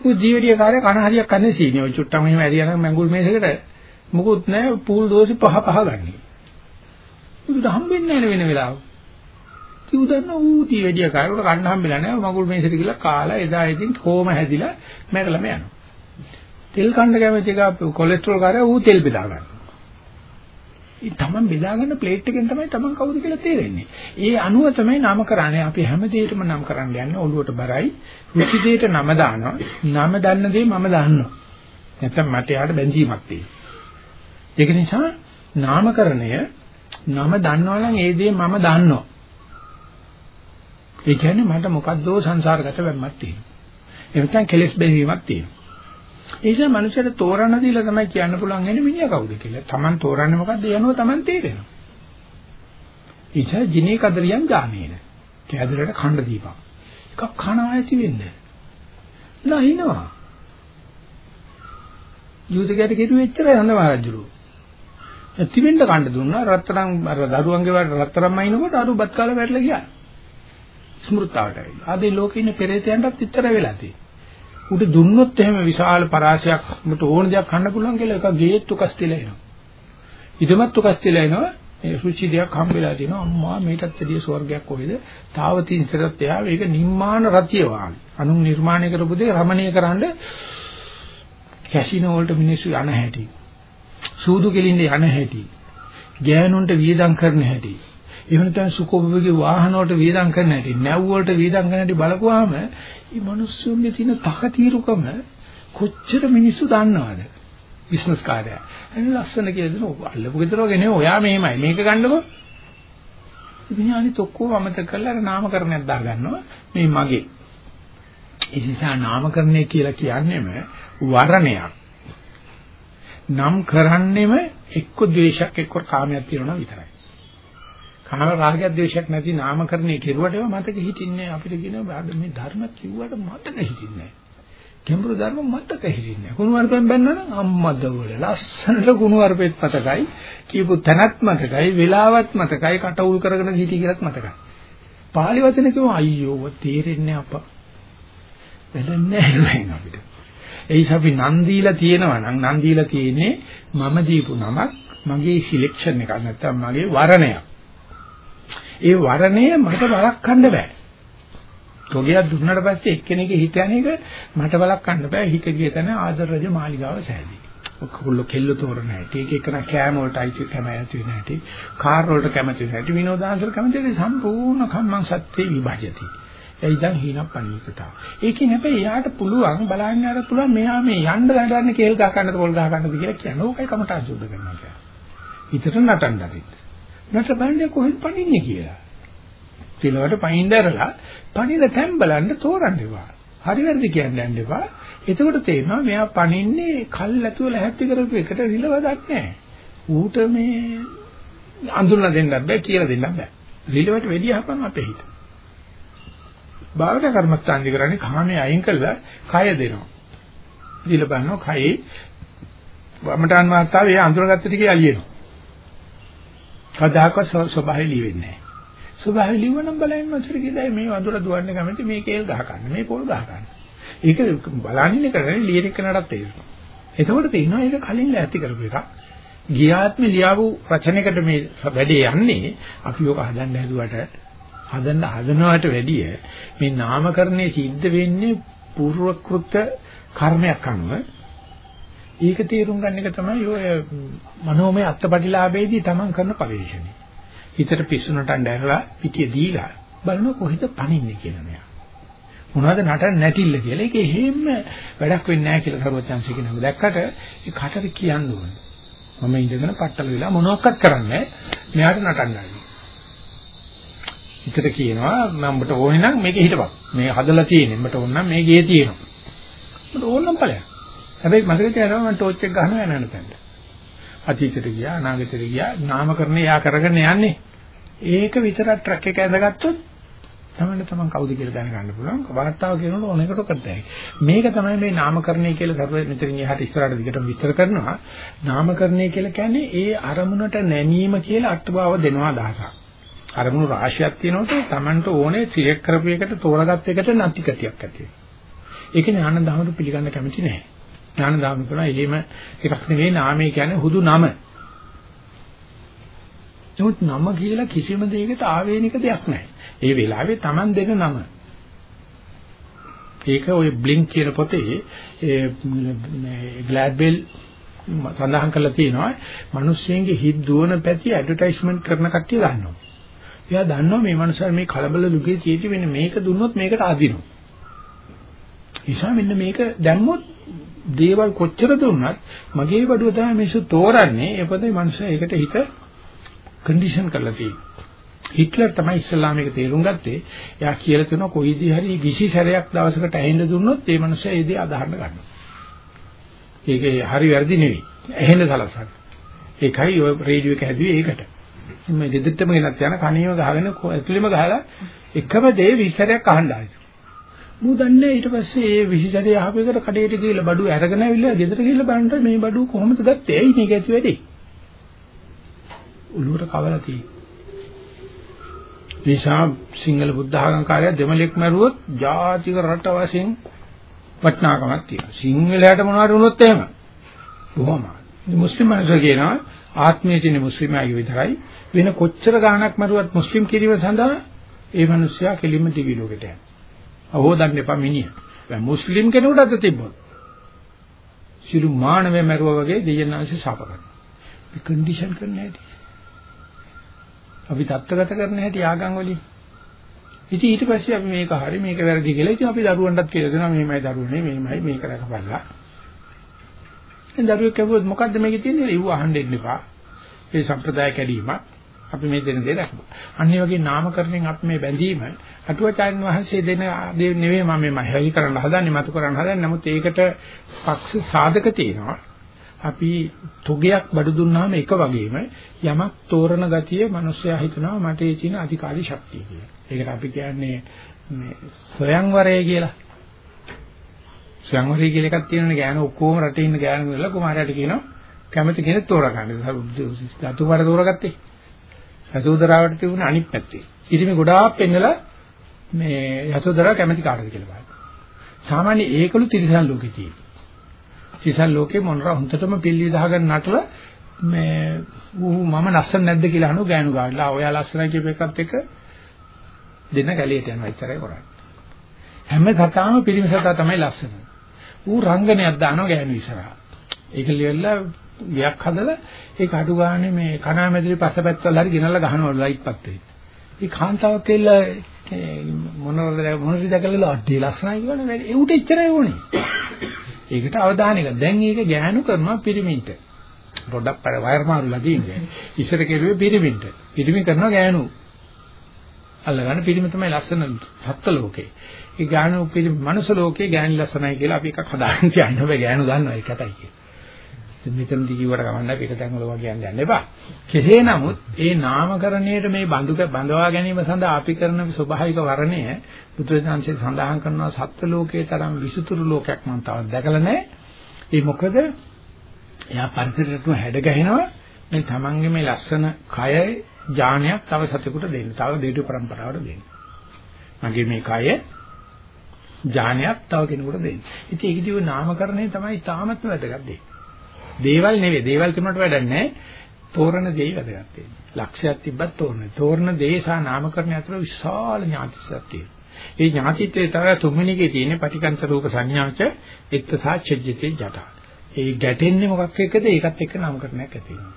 [SPEAKER 1] උ දී වැඩි ආකාරය කන හරියක් කන්නේ සීනි. ඔය චුට්ටම එහෙම ඇරියා නම් මඟුල් මේසෙකට මුකුත් නැහැ පූල් දෝසි පහ පහ ගන්න. උදුට හම්බෙන්නේ නැහැ වෙන වෙලාවක. කිව්දන්න ඌ දී වැඩි ආකාරයට කන්න හම්බෙලා නැහැ. මඟුල් මේසෙට ගිහලා කාලා එදා ඉතින් කොහොම හැදිලා මැරලම යනවා. තෙල් කන්න කැමති එක කොලෙස්ටරෝල් කාරය ඌ තෙල් බෙදා ගන්නවා. ඒ තමන් බෙදාගන්න ප්ලේට් එකෙන් තමයි තමන් කවුද කියලා තේරෙන්නේ. ඒ අනුව තමයි නම කරන්නේ. අපි හැම දෙයකම නම් කරන්න යන්නේ ඔළුවට බරයි. රුචි දෙයට නම දානවා. නම දන්න දේ මම දන්නවා. නැත්තම් මට යාට බැඳීමක් තියෙනවා. ඒක නිසා නාමකරණය නම දන්නවා නම් ඒ දේ මම දන්නවා. ඒ කියන්නේ මට මොකද්දෝ සංසාරගත වෙන්නක් තියෙනවා. ඒ නැත්නම් කෙලෙස් බැඳීමක් තියෙනවා. ඒ නිසා මනුස්සයට තෝරන්න දීලා තමයි කියන්න පුළුවන් වෙන්නේ මිනිහා කවුද කියලා. Taman තෝරන්නේ මොකද්ද යනවා Taman තේරෙනවා. ඉතින් ජිනේ කදරියන් ජානේන. කැදරට ඛණ්ඩ දීපක්. එකක් කන ආයති වෙන්නේ. නැහිනවා. යුදයට කෙරුවේ එච්චරයි හඳ මහරජුරු. තිබෙන්න කණ්ඩ දුන්නා රත්තරන් අර දරුවන්ගේ වට රත්තරන් මයින්කොට අරු බත් කාලා වැටලා ගියා. ස්මෘතාවට ඇවිල්ලා. ආද මේ ලෝකේ ඉන්න පෙරේතයන්ටත් ඉතර වෙලා තියෙනවා. උට දුන්නොත් එහෙම විශාල පරාසයක් උට ඕන දෙයක් කන්න පුළුවන් කියලා එක ගේත් උකස් තියලා එනවා. ඉදමත් උකස් තියලා එනවා. ඒ සුචි දෙයක් හම්බෙලා දිනවා අම්මා මේකටත් වැඩිය ස්වර්ගයක් කොහෙද? තාවතින්සරත් එහා මේක නිම්මාන රතිය වාගේ. අනුන් නිර්මාණය කරපු දේ රමණීය කරන්න කැසිනෝ වලට මිනිස්සු යන හැටි. සූදු කෙලින්න යන හැටි. ගෑනුන්ට වියදම් කරන හැටි. එහෙම නැත්නම් සුඛෝපභෝගී වාහන වලට වියදම් කරන හැටි, නැව් වලට වියදම් කරන හැටි බලපුවාම මේ මිනිස්සුන්ගේ තියෙන තකතිරුකම කොච්චර මිනිස්සු දන්නවද? බිස්නස් කාර්යය. එන්න ලස්සන කියලා දෙන අල්ලපු ගෙදර වගේ නෙවෙයි. ඔයා මෙහෙමයි. මේක ගන්නකො. ඉතින් අනිත් ඔක්කොම අමතක කරලා අර නාමකරණයක් දා ගන්නවා. මේ මගේ. ඒ නිසා නාමකරණය කියලා කියන්නේම වරණයක්. නම් කරන්නෙම එක්ක ද්වේෂයක් එක්ක කාමයක් තියෙනවා විතරයි. කාම රාගයක් ද්වේෂයක් නැති නාමකරණේ කෙරුවට ඒවා මතක හිටින්නේ අපිට කියනවා මේ ධර්ම කිව්වට මතක හිටින්නේ ගැඹුරු ධර්ම මතක හිටින්නේ කුණුවarpෙන් බැන්නනම් අම්මද වල ලස්සනට කුණුවarpෙත් මතකයි. කියපු තැනත් මතකයි වෙලාවත් මතකයි කට උල් කරගෙන හිටි කියලාත් මතකයි. පාලි වචන කිව්ව අයියෝ තේරෙන්නේ අප්පා වෙලන්නේ නැහැ අපිට. ඒයිස් අපි නම් දීලා තියෙනවා නම් නම් දීලා තියෙන්නේ මම දීපු නමක් මගේ සිලෙක්ෂන් එකක් නැත්තම් මගේ වරණයක්. ඒ වරණය මට බලක්වන්න බෑ. තොගයක් දුන්නාට පස්සේ එක්කෙනෙක් හිත යන එක මට බලක්වන්න බෑ. හිත ගිය තැන ආදර රජ මාලිගාව සෑදී. ඔක්කොල්ල කෙල්ල තෝරන හැටි, එක එකන කෑම වලට අයිති කැමති වෙන හැටි, කාර් වලට කැමති වෙන හැටි, විනෝදාංශවල කැමති වෙන සම්පූර්ණ කම්මං සත්‍යේ විභජති. ඒ ඉතින් හීනපණීකතාව. ඒකෙන් හැබැයි යාට පුළුවන් බලන්න යාට පුළුවන් මෙහා මේ යන්න ගන්න කේල් ගහ ගන්නද පොල් ගහ ගන්නද කියලා කියන ඕකයි කමටහන් සුද්ධ කරනවා කියන්නේ. හිතට නටන්න හරිද. නට බණ්ඩේ කොහෙද පණින්නේ කියලා. තිලවට පයින් දැරලා පණින තැන් බලන්න තෝරන්න එපා. හරි වැරදි කියන්න යන්න එපා. එතකොට තේරෙනවා මෙයා පණින්නේ කල් ඇතුව ලැහැත්ති කරපු එකට රිලවදක් නැහැ. ඌට මේ අඳුරලා දෙන්නත් බෑ කියලා දෙන්නත් බෑ. රිලවට වෙඩි හපන් අපේ හිත. භාවනා කර්මස්ථාන්දි කරන්නේ කාමයේ අයින් කළා කය දෙනවා. දීලා බලනවා කයේ වමටාන් මාත්තාවේ අඳුරගත්ත ටිකේ අලියනවා. කදාක ස්වභාවය ලිවෙන්නේ නැහැ. ස්වභාවය ලිවනම් බලන්න මතර කියදයි මේ වඳුර දුවන්නේ කැමති මේ කේල් ගහ ගන්න මේ පොල් ගහ ගන්න. ඒක බලන්නේ කරන්නේ ලියන එකනටත් තේරෙනවා. එතකොට තේරෙනවා ඒක කලින් ඇති කරපු එකක්. ගියාත්මේ ලියාවු රචනයකට මේ වැඩේ යන්නේ අපි ඔක හදන්න හැදුවට හදන්න හදනවට වැඩිය මේ නාමකරණයේ සිද්ධ වෙන්නේ පූර්වකෘත කර්මයක් අනුව ඒක තේරුම් ගන්න එක තමයි ඔය මනෝමය අත්පටිලාභයේදී තමන් කරන පරිශ්‍රණය. හිතට පිස්සුනට ඇඳලා පිටිය දීලා බලන කොහෙද පණින්නේ කියලා මෙයා. මොනවද නටන්න නැටිල්ල කියලා. ඒක එහෙම වැඩක් වෙන්නේ නැහැ කියලා සර්වචන්සි කියනවා. දැක්කට ඒ කටට කියන්න ඕනේ. මම ඉඳගෙන පట్టල වෙලා මොනවක්වත් කරන්නේ මෙයාට නටන්නයි. හිතට කියනවා මම උඹට ඕනේ නම් මේක හිටපන්. මේ හදලා තියෙන්නේ. උඹට ඕන නම් මේ ගේ තියෙනවා. උඹට ඕන නම් ඵලයක්. හැබැයි මතක තියාගන්න මම ටෝච් එක ගහනවා යන යන තැනට. අතීතයට ගියා අනාගතයට ගියා නාමකරණේ යා කරගෙන යන්නේ. ඒක විතරක් ට්‍රක් එක ඇඳගත්තොත් තමයි තමන් කවුද කියලා දැනගන්න පුළුවන්. වාර්තාව කියනකොට ඕනෙකට කරතයි. මේක තමයි මේ නාමකරණය කියලා සර්ව මෙතනින් එහාට ඉස්සරහට දිගටම විස්තර කරනවා. නාමකරණය කියලා කියන්නේ ඒ අරමුණට නැමීම කියලා අර්ථභාව දෙනවා අදහසක්. අරමුණු රාශියක් තියෙනකොට තමන්ට ඕනේ සිලෙක්ට් කරපු එකට තෝරාගත් එකට නැති කතියක් ඇති වෙනවා. ඒක ඥාන දහමට පිළිගන්න කැමති නැහැ. ඥාන දහම කියනවා එහෙම එකක් නෙවෙයි නාමය කියන්නේ හුදු නම. නමුත් නම කියලා කිසිම දෙයකට ආවේනික දෙයක් නැහැ. ඒ වෙලාවේ Taman දෙන නම. ඒක ඔය බ්ලින්ක් කියන පොතේ ඒ ග්ලැඩ්වෙල් සඳහන් කරලා තියෙනවා මිනිස්සුන්ගේ හිත දුවන පැති ඇඩ්වර්ටයිස්මන්ට් කරන කට්ටිය දන්නවා. එයා දන්නවා මේ මනුස්සයා මේ කලබල ලුකේ තියෙති වෙන්නේ මේක දුන්නොත් මේකට ආදිනවා. නිසා මෙන්න මේක දැම්මොත් දේවල් කොච්චර දුන්නත් මගේ බඩුව තමයි මිනිස්සු තෝරන්නේ. ඒ පොතේ මනුස්සයා ඒකට හිත කන්ඩිෂන් කරලා තියෙනවා. හිට්ලර් තමයි ඉස්ලාම එක තේරුම් ගත්තේ. එයා කියලා තියෙනවා කොයිදී හරි 20 සැරයක් දවසකට ඇහෙන්න දුන්නොත් ඒ මනුස්සයා ඒ දේ අදහන්න ගන්නවා. ඒකේ හරි වැරදි නෙවෙයි. ඇහෙන්න සලසන. ඒකයි ඔය රේඩියෝ එක හැදුවේ ඒකට. මේ දෙදෙට්ටම ගෙනත් යන කණේම ගහගෙන ඇතුළෙම ගහලා එකම දේ 20 සැරයක් අහන්න ආයි. මූ දන්නේ ඊට පස්සේ ඒ 20 සැරේ අහපේකට කඩේට ගිහලා බඩුව අරගෙන ඇවිල්ලා ගෙදර ගිහලා බලන්න මේ බඩුව කොහොමද ගත්තේ? ඇයි මේක ඇති වෙන්නේ? උළුවට කවලා තියෙන්නේ. නිසා සිංහල බුද්ධ ආගම් කාර්යය දෙමළෙක් මරුවොත් ජාතික රට වශයෙන් වටිනාකමක් තියෙනවා. සිංහලයට මොනවද වුණොත් එහෙම. බොහොම. මුස්ලිම් මිනිස්සු කියනවා ආත්මයේ තියෙන මුස්ලිමයාගේ විතරයි වෙන කොච්චර ගාණක් මරුවත් මුස්ලිම් කිරීම සඳහා ඒ මිනිස්සයා කෙලින්ම දිවි ලෝකෙට යනවා. අවෝදන්න එපා මිනිහ. දැන් මුස්ලිම් කෙනෙකුට අත තිබ්බොත් සිළු මානවය මරුවා වගේ දෙයනාංශ සාප කරනවා. මේ කන්ඩිෂන් කරන්න හැටි. අපි தත්ත්වගත කරන හැටි ආගම් වලින්. ඉතින් ඊට පස්සේ අපි මේක හරි මේක වැරදි කියලා ඉතින් අපි දරුවන්ටත් කියලා දෙනවා මේමයි දරුවනේ මේමයි මේක රකපල්ලා. දැන් දරුවෙක් කවුරුත් මොකද්ද මේකේ තියෙන්නේ? ඉව අහන්න දෙන්න එපා. ඒ සම්ප්‍රදාය කැඩීමක් අපි මේ දෙන දේ දක්වමු. අන්න ඒ වගේ නාමකරණයෙන් අපි මේ බැඳීම අටුවාචාර්යන් වහන්සේ දෙන දේ නෙවෙයි මම මේ හැලි කරන්න හදන්නේ මතු කරන්න හදන්නේ. නමුත් ඒකට පක්ෂ සාධක තියෙනවා. අපි තුගයක් බඩු දුන්නාම එක වගේම යමක් තෝරන ගතිය මිනිස්සයා හිතනවා මට ඒ තියෙන අධිකාරී ශක්තිය කියලා. ඒකට අපි කියන්නේ මේ ස්වයංවරය කියලා. ස්වයංවරය කියලා එකක් තියෙනනේ ගෑනු ඔක්කොම රටේ ඉන්න ගෑනු වල කුමාරයාට කියනවා කැමති කෙනෙක් තෝරගන්න. දතුවර තෝරගත්තේ. යසෝදරාවට තිබුණ අනිත් පැත්තේ. ඉතින් මේ ගොඩාක් පෙන්නලා මේ යසෝදරා කැමති කාටද කියලා බලන්න. සාමාන්‍ය ඒකලු තිරසන් ලෝකේ තියෙන්නේ. තිසන් ලෝකේ මොනරා හුන්ටම පිල්ලි දහගෙන නටලා මේ ඌ මම ලස්සන නැද්ද කියලා අහනවා ගෑනු ගාලා. ඔයා ලස්සනයි කියප එකත් එක දෙන්න කැලියට යනවා ඉතරයි කරන්නේ. හැම සතාම පිළිම සතා තමයි ලස්සන. ඌ රංගනයක් දානවා ගෑනු ඉස්සරහා. ඒක ලියලා ගයක් හදලා ඒක අඩු ගානේ මේ කණාමැදිරි පස්සපැත්තවල හරි ගෙනල්ලා ගහනවා ලයිට් පත්තේ. ඒ කාන්තාවක් කියලා මොනවද මොනවද දැකලා අඩේ ලස්සනයි කියවනේ ඒ උට එච්චරයි ඕනේ. ඒකට අවධානය ගන්න. දැන් ඒක ගෑනු කරනවා පිරිමින්ට. පොඩ්ඩක් වයර් මාරුලා තියෙන්නේ. ඉස්සර කෙරුවේ පිරිමින්ට. පිරිමි කරනවා ගෑනු. අල්ලගන්න පිරිමි තමයි ලස්සන සත්ත්ව ලෝකේ. ඒ ගෑනු පිරිමි මනුස්ස ලෝකේ ගෑනු ලස්සනයි කියලා අපි එකක් හදාගෙන තියන්න බෑ ගෑනු දන්නවා ඒකටයි කියන්නේ. මෙතනදී කිව්වට කමන්නේ පිටතෙන් වල කියන්න යන්න එපා. කෙසේ නමුත් ඒ නාමකරණයට මේ බඳුක බඳවා ගැනීම සඳහා අපි කරන ස්වභාවික වර්ණය බුදුරජාන්සේ සඳහන් කරනවා සත්ත්ව ලෝකයේ තරම් විසුතුරු ලෝකයක් මම තවත් දැකලා නැහැ. ඒ මොකද එයා පරිසරයටම හැඩ ගැහෙනවා මේ තමන්ගේ මේ ලස්සන කය ඥානයක් තව සතෙකුට දෙන්න. තව දෙවිතු પરම්පරාවට දෙන්න. මගේ මේ කය ඥානයක් තව කෙනෙකුට දෙන්නේ. ඉතින් ඒකදී ඔය නාමකරණය තමයි තාමත්ම වැදගත් දෙය. දේවල් නෙවෙයි. දේවල් තුනට වැඩක් නැහැ. තෝරන දෙයි වැදගත් වෙන්නේ. ලක්ෂයක් තිබ්බත් තෝරන. තෝරන දේ සහ නාමකරණය අතර විශාල ඥාතිසක් තියෙනවා. ඒ ඥාතිත්වයේ තව තුන්වෙනි එකේ තියෙන පටිකන්ත රූප සංඥාච එක්තසා චජ්ජති ජට. ඒ ගැටෙන්නේ මොකක් එක්කද? ඒකත් එක්ක නාමකරණයක් ඇති වෙනවා.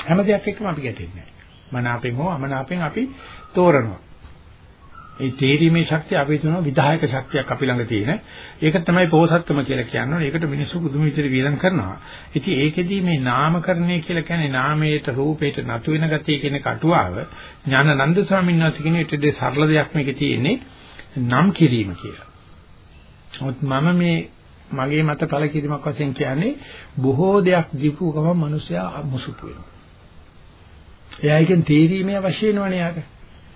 [SPEAKER 1] හැම දෙයක් එක්කම අපි ගැටෙන්නේ නැහැ. මනාපෙන් හෝ අමනාපෙන් අපි තෝරනවා. ඒ තේරීමේ ශක්තිය අපි තුන විධායක ශක්තියක් අපි ළඟ තියෙන. ඒක තමයි පොහසත්කම කියලා කියන්නේ. ඒකට මිනිස්සු පුදුම විදිහට වියදම් කරනවා. ඉතින් ඒකෙදී මේ නාමකරණය කියලා කියන්නේ නාමයට රූපයට නතු වෙන ගතිය කියන කටුවාව ඥානানন্দ ස්වාමීන් වහන්සේ කියන ඊටදී සරල දෙයක් මේකේ තියෙන්නේ නම් කිරීම කියලා. මොකද මම මේ මගේ මත පළ කිරීමක් වශයෙන් කියන්නේ බොහෝ දෙයක් දීපු ගමන් මිනිස්සයා මුසුපු වෙනවා. එයා එකෙන් තේරීමේ අවශ්‍ය වෙනවනේ යාට.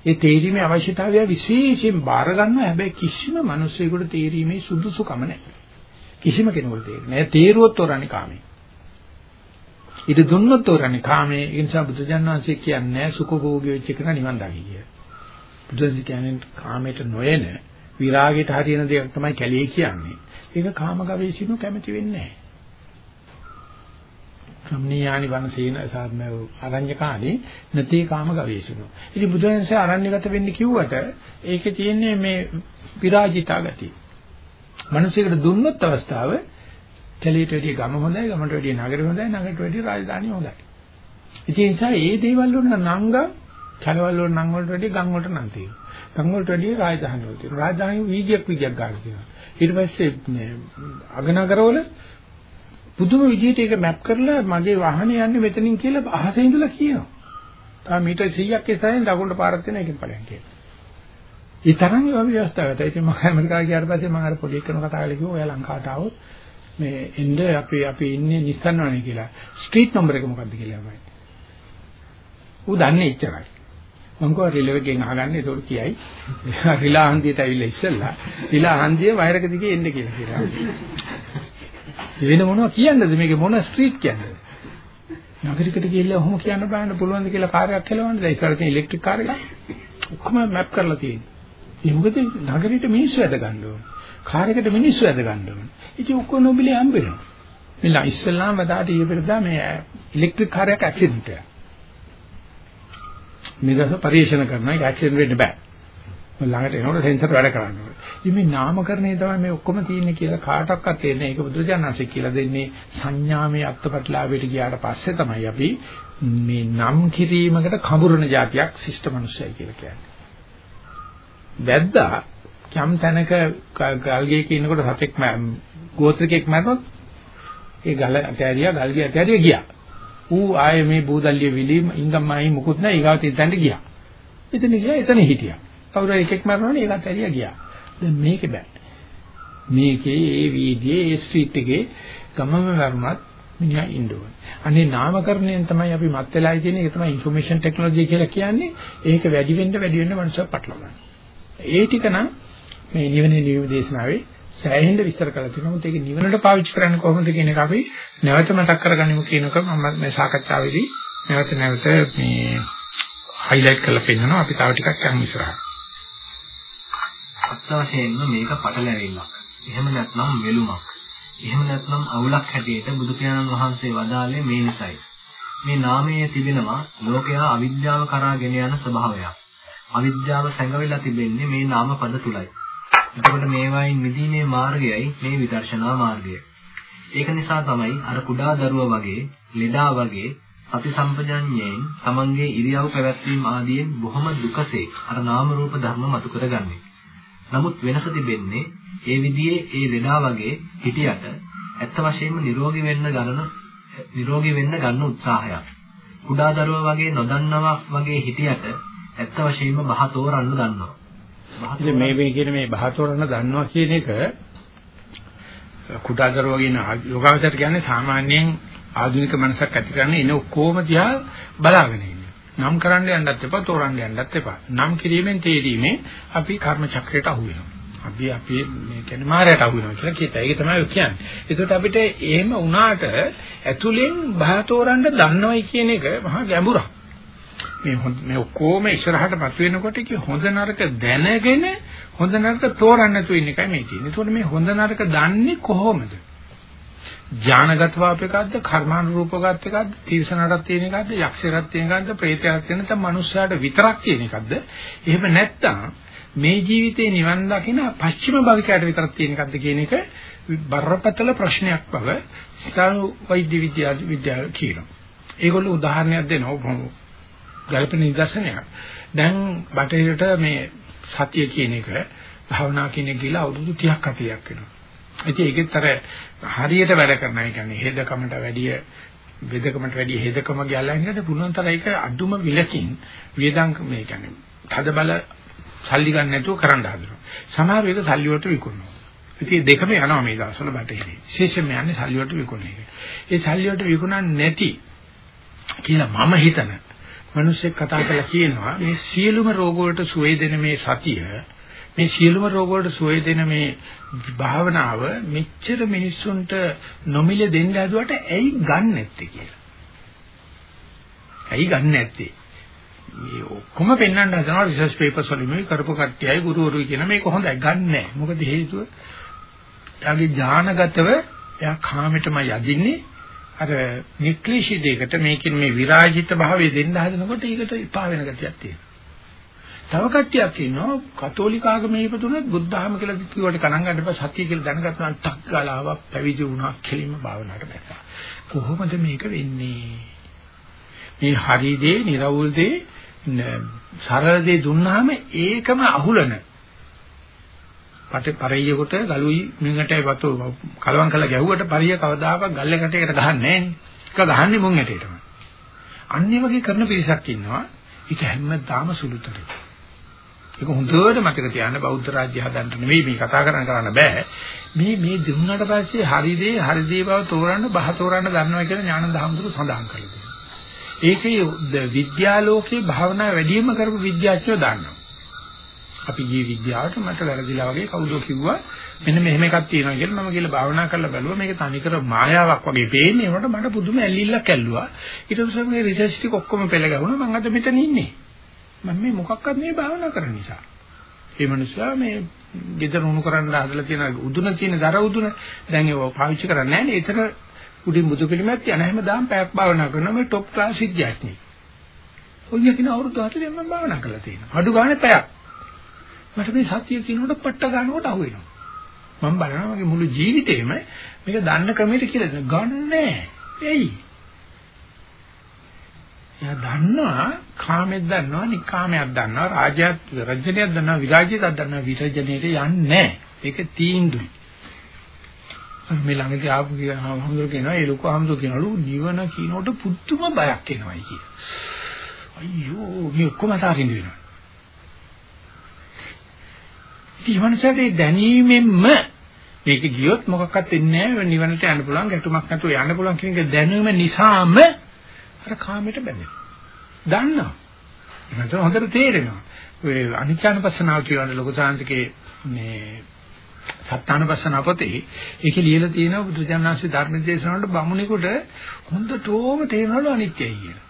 [SPEAKER 1] ඒ තේරීමේ අවශ්‍යතාවය විශේෂයෙන් බාර ගන්නවා හැබැයි කිසිම මිනිසෙකුට තේරීමේ සුදුසුකම නැහැ. කිසිම කෙනෙකුට තේරෙන්නේ නැහැ. තේරුවොත් තෝරන්නේ කාමේ. ඊට දුන්නොත් තෝරන්නේ කාමේ. ඒ නිසා බුදුජානක වහන්සේ කියන්නේ සුඛභෝගී වෙච්ච කෙනා නිවන් දකි කිය. බුදුසසු කියන්නේ කාමයට නොයන විරාගයට හරියන දෙයක් තමයි කැලේ කියන්නේ. ඒක කාම ගවේෂිනු කැමති වෙන්නේ නැහැ. රම්ණීයානි වනසේන සාත්මය අරඤ්‍යකාණි නැති කාම ගවේෂණෝ. ඉතින් බුදුන්සේ අරණ්‍යගත වෙන්න කිව්වට ඒකේ තියෙන්නේ මේ විරාජිතා ගතිය. මිනිසෙකුට දුන්නොත් අවස්ථාව කැලියට වැඩිය ගම හොඳයි, ගමට වැඩිය නගරය හොඳයි, නගරට වැඩිය රාජධානිය හොඳයි. ඉතින් ඒ නිසා මේ දේවල් වල නංග කලවල වල නම් වලට වැඩිය ගම් වලට නම් තියෙනවා. ගම් වලට වැඩිය රාජධානි වල තියෙනවා. රාජධානි වීදියක් වීදියක් ගන්න තියෙනවා. ඊට පස්සේ මේ අගනගරවල පුදුම විදිහට ඒක මැප් කරලා මගේ වාහනේ යන්නේ මෙතනින් කියලා අහසේ ඉඳලා කියනවා. තා මීටර් 100ක් ඉස්සරහින් දකුණට පාරක් තියෙන එකෙන් ඵලයන් කියනවා. ඒ තරම් ඒවා ව්‍යවස්ථාගත. ඉතින් මම ඇමරිකාව ගියාට පස්සේ මම අර පොඩි එකන කතා කරලා කිව්වා ඔයා ලංකාවට ආවොත් මේ එන්න අපි අපි ඉන්නේ නිස්සන් වනේ කියලා. ස්ට්‍රීට් නම්බර එක මොකක්ද කියලා තමයි. ඌ දන්නේ ඉච්චරයි. මම කෝ රිලෙවගෙන් අහගන්නේ ඒක කියයි. රිලා හන්දියට ඇවිල්ලා ඉස්සෙල්ලා රිලා හන්දිය වයරක දිගේ එන්න කියලා කියලා. වෙන මොනවද කියන්නද මේකේ මොන ස්ට්‍රීට් කියන්නේ? නගරිකට ගිහිල්ලා ඔහොම කියන්න බෑන පුළුවන්ද කියලා කාර්යයක් කෙලවන්නද? ඉස්සරහ තියෙන ඉලෙක්ට්‍රික් කාර් එක ඔක්කොම මැප් කරලා තියෙනවා. ඒ මොකද නගරෙට මිනිස්සු ඇද ගන්න ඕන. කාර් එකට මිනිස්සු ඇද ගන්න ඕන. ඉතින් ඔක්කොම නොබිලේ හම්බ වෙනවා. මෙලා ඉස්සල්ලාම දාට ඊපෙරදා මේ ඉලෙක්ට්‍රික් කාර් එකක් ඇක්සිඩන්ට් එකක්. මේක පරිශන කරනවා ඒක ඇක්සිඩන්ට් වෙන්න බෑ. ළඟට එනකොට සෙන්සර් වැඩ කරන්න ඕනේ. ඉතින් මේ නාමකරණය තමයි මේ ඔක්කොම තියෙන්නේ කියලා කාටවත් තේරෙන්නේ. ඒක බුදුරජාණන්සේ කියලා දෙන්නේ සංඥාමේ අත්පත්ලාභයට ගියාට පස්සේ තමයි අපි මේ නම් කිරීමකට කඹුරන જાතියක් ශිෂ්ට මිනිස්සයි කියලා කියන්නේ. වැද්දා යම් තැනක ගල්ගේක ඉන්නකොට සතෙක් ගෝත්‍රිකෙක් මැරුණොත් ඒ ගල ඇතෑරියා ගල්ගේ ඇතෑරියා ගියා. ඌ ආයේ මේ බූදල්ලිය විලීම ඉංගම්මයි මුකුත් නැහැ ඊගාවට ඉඳන්ට ගියා. එතන ගියා එතන හිටියා. කවුරු හරි එකෙක් මරනවනේ ඒකත් ඇරියා ගියා. දැන් මේකේ බෑ. මේකේ ඒ වීදියේ ඒ ස්ට්‍රීට් එකේ ගමම වරුණත් මිනිහා ඉන්න ඕනේ. අනේ නාමකරණයෙන් තමයි අපි මත් වෙලා ඉන්නේ. ඒක තමයි ইনফরমේෂන් ටෙක්නොලොජි කියලා කියන්නේ. ඒක වැඩි වෙන්න වැඩි වෙන්න මනුස්සය පටලවගන්න. ඒ ටික නම් මේ නිවනේ නියම දේශනාවේ සෑහෙන්න විස්තර කරලා තියෙනවා. මොකද ඒක නිවනට පාවිච්චි කරන්න කොහොමද කියන එක අපි නැවත මතක් කරගනිමු කියන එක මම මේ සාකච්ඡාවේදී නැවත නැවත මේ හයිලයිට් කරලා පෙන්නනවා. අපි තව ටිකක් යන් ඉස්සරහට.
[SPEAKER 2] අත්වශයෙන්ම මේක පටලැවිල්ලක්. එහෙම නැත්නම් වෙලුමක්. එහෙම නැත්නම් අවුලක් හැටියට බුදු පියාණන් වහන්සේ වදාළේ මේ නිසයි. මේ නාමයේ තිබෙනවා ලෝකයා අවිද්‍යාව කරා ගෙන යන ස්වභාවයක්. අවිද්‍යාව සැඟවිලා තිබෙන්නේ මේ නාම පද තුලයි. එතකොට මේවායින් මිදීමේ මාර්ගයයි මේ විදර්ශනා මාර්ගය. ඒක නිසා තමයි අර කුඩා දරුවා වගේ, ලෙඩා වගේ සති සම්පජඤ්ඤයෙන් තමන්ගේ ඉරියව් පැවැත්වීම ආදියෙන් බොහොම දුකසේ අර නාම රූප ධර්ම මතු කරගන්නේ. නමුත් වෙනස තිබෙන්නේ ඒ විදිහේ ඒ ලෙඩා වගේ හිටියට ඇත්ත වශයෙන්ම නිරෝගී වෙන්න ගන්න නිරෝගී වෙන්න ගන්න උත්සාහයක්. කුඩා දරුවා වගේ නොදන්නවා වගේ හිටියට ඇත්ත වශයෙන්ම බහ තෝරන්න දන්නවා.
[SPEAKER 1] ඉතින් මේ මේ කියන මේ බහ තෝරන්න දන්නවා කියන එක කුඩා දරුවා කියන යෝගාවචරයට කියන්නේ සාමාන්‍යයෙන් ආධුනික මනසක් ඇති කරන්නේ එන ඔක්කොම දිහා බලාගෙන ඉන්නේ. නම් කරන්න යන්නත් එපා, තෝරන්න යන්නත් එපා. නම් කිරීමෙන් තේරීමේ අපි කර්ම චක්‍රයට අහු වෙනවා. අපි අපි මේ කියන්නේ මායයට අහු වෙනවා කියලා කියත. ඒක තමයි කියන්නේ. ඒකට අපිට එහෙම වුණාට ඇතුලෙන් බහතෝරන්න දන්නවයි කියන එක මහා ගැඹුරක්. මේ මේ ඔක්කොම ඉස්සරහට පත් වෙනකොට කි හොඳ නරක දැනගෙන හොඳ නරක තෝරන්න නැතුව ඉන්න එකයි මේ තියෙන්නේ. ඒතකොට මේ හොඳ නරක දන්නේ කොහොමද? ඥානගතව අපේකද්ද කර්මානුරූපගත එකක්ද තීර්ෂණටත් තියෙන එකක්ද යක්ෂයටත් තියෙන එකක්ද ප්‍රේතයටත් තියෙන නැත්නම් මනුස්සයාට විතරක් තියෙන එකක්ද එහෙම නැත්නම් මේ ජීවිතේ නිවන් දකින පස්චිම භවිකයට විතරක් තියෙන එකක්ද කියන එක බරපතල ප්‍රශ්නයක් බව ස්ථාන වෛද්‍ය විද්‍යාව විද්‍යාව කියනවා. ඒගොල්ලෝ උදාහරණයක් දෙනවා. ගල්පන නිදර්ශනයක්. දැන් බටහිරට මේ සතිය කියන එක භාවනා කියන එක ගිලා අවුරුදු 30ක් 40ක් වෙනවා. ඉතින් ඒකෙත් අර හරියට වැඩ කරන ඒ කියන්නේ හේදකමට වැඩිය වෙදකමට වැඩිය හේදකම ගියලා ඉන්නද පුළුවන් තරම් ඒක අඩුම විලකින් වේදංක මේ කියන්නේ තද බල සල්ලි ගන්න නැතුව කරන්න හදනවා. සමහර වෙලක සල්ලි වලට විකුණනවා. ඉතින් දෙකම යනවා මේ දවස්වල බටහිරේ. විශේෂයෙන්ම යන්නේ සල්ලි වලට විකුණන එක. ඒ සල්ලි වලට විකුණන්නේ නැති කියලා මම හිතන මිනිස්සෙක් කතා කරලා කියනවා මේ සියලුම රෝග වලට සුවය දෙන මේ සතිය මේ සියලුම රෝග වලට සුවය දෙන මේ භාවනාව මෙච්චර මිනිස්සුන්ට නොමිල දෙන්න හැදුවට ඇයි ගන්න නැත්තේ කියලා. ඇයි ගන්න නැත්තේ? මේ ඔක්කොම පෙන්වන්න හදනවා රිසර්ච් පේපර්ස් වලින් මේ කරපු කට්ටියයි ගුරුවරුයි කියන මේක හොඳයි ගන්න නැහැ. මොකද හේතුව එයාගේ ඥානගතව එයා කාමෙටමයි යදින්නේ. අර නික්ලිෂි දෙයකට මේකෙන් මේ විරාජිත භාවය දෙන්න හදනකොට ඒකට එපා වෙන ගතියක් තියෙනවා. තව කට්ටියක් ඉන්නවා කතෝලික ආගමේ ඉපදුනොත් බුද්ධහම කියලා කිව්වට කණන් ගන්න එපා සත්‍ය කියලා දැනගත්තා නම් ටක් ගාලා ආවා පැවිදි වුණා කෙලින්ම භාවනාවට බැස්සා. කොහොමද මේක වෙන්නේ? මේ හරි දේ, නිර්වුල් දේ සරල දේ දුන්නාම ඒකම අහුලන පට පරියකට ගලුයි මින්ගටයි වතු කලවම් කරලා ගැහුවට පරිය කවදාකවත් ගල්ලකට එකට ගහන්නේ නැහැ නේ. ඒක ගහන්නේ මුං ඇටේටම. අන්නේ වගේ කරන පිරිසක් ඉන්නවා. ඒක හැමදාම සුළුතරයි. ඒක හොඳට මතක තියාගන්න බෞද්ධ රාජ්‍ය හදන්න නෙවෙයි මේ කතා කරන්න කරන්න බෑ. මේ මේ දුන්නාට පස්සේ හරි දේ හරි දේ බව තෝරන්න බහ තෝරන්න දන්නවා කියලා ඥානන්ද හඳුරු සඳහන් කරලා ඒකේ විද්‍යාලෝකේ භාවනා වැඩිම කරපු විද්‍යාඥයෝ දන්නවා. අපි ගියේ විද්‍යාවට මට වැරදිලා වගේ කවුදෝ කිව්වා? මෙන්න මෙහෙම එකක් තියෙනවා කියලා මම කියලා භාවනා කරලා බැලුවා. මේක තනිකර මායාවක් වගේ පේන්නේ. ඒකට මට පුදුම ඇල්ලිල්ලක් ඇල්ලුවා. ඊට පස්සේ මේ රිසර්ච් ටික ඔක්කොම පෙළ ගැහුණා. මම අද මෙතන ඉන්නේ. මම මේ මොකක්වත් මේ භාවනා කරන නිසා ඒ මනුස්සයා මේ ගෙදර උණු කරන්න හදලා තියෙන උදුන තියෙන දර උදුන දැන් ඒක පාවිච්චි කරන්නේ නැහැ නේ ඒතර උඩින් බුදු පිළිමයක් තියන හැමදාම පැයක් භාවනා කරනවා මේ টොප් ක්ලාස් විද්‍යාඥයෙක්. ඔය කියන අවුරුදු 40 මම භාවනා කරලා තියෙනවා. අඩු ගානේ පැයක්. මට මේ සතිය කියනකොට පට්ට ගන්නකොට අහු වෙනවා. මම බලනවා මගේ මුළු ජීවිතේම මේක දන්න ක්‍රමයට කියලා දෙන්න ගන්නෑ. එයි. එයා දන්නවා කාමෙත් දන්නවා නිකාමයක් දන්නවා රාජ්‍යත් රජ්‍යයක් දන්නවා විරාජ්‍යයක් දන්නවා විරජනේට යන්නේ නැහැ. ඒක තීන්දුවයි. මේ ළඟදී ආපු හමුදුර කියනවා ඒ ලොකු හමුදුර කියනලු නිවන කියනකොට පුදුම බයක් එනවායි කිය. අයියෝ මේ ඔක්කොම අතාරින්න වෙනවා. ඊවනසට දැනීමෙන්ම මේක ගියොත් මොකක්වත් වෙන්නේ නැහැ නිවනට යන්න පුළුවන් ගැටුමක් නැතුව යන්න පුළුවන් කියන එක දැනුම නිසාම අර කාමයට බැඳෙනවා. දන්නවා. ඒකට හොඳට තේරෙනවා. ඔය අනිත්‍යනුපස්සනාව කියන ලොකු සාංශකේ මේ සත්‍යානුපස්සන පොතේ ඒකේ ලියලා තියෙනවා බුදුජානනාංශේ ධර්ම දේශනාවට බමුණෙකුට හොඳටම තේරෙනවලු අනිත්‍යයි කියලා.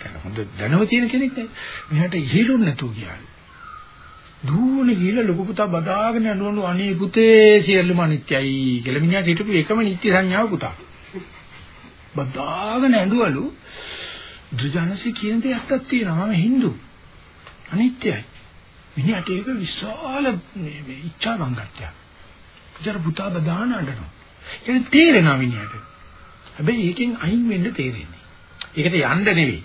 [SPEAKER 1] ඒක හොඳ දැනුම තියෙන කෙනෙක් නේ. මෙයාට ඉහිලුන් නැතුව කියන්නේ. දුවනේ ගිහලා ලොකු පුතා බදාගෙන යනවලු අනේ පුතේ සියල්ලම අනිත්‍යයි කියලා මිනිහට හිටපු එකම නිත්‍ය සංඥාව පුතා. බදාගෙන ඇඬුවලු බුදුජානනාංශේ කියන දේ ඇත්තක් තියෙනවා මම Hindu. අනිත්‍යයි. මිනිහට ඒක විශාල මේ ඉච්ඡා වංගත්වයක්. ඉතර පුතා බදාන අඬනවා. ඒක තේරෙනවා මිනිහට. හැබැයි ඒකෙන් අයින් වෙන්න තේරෙන්නේ. ඒකට යන්න නෙවෙයි.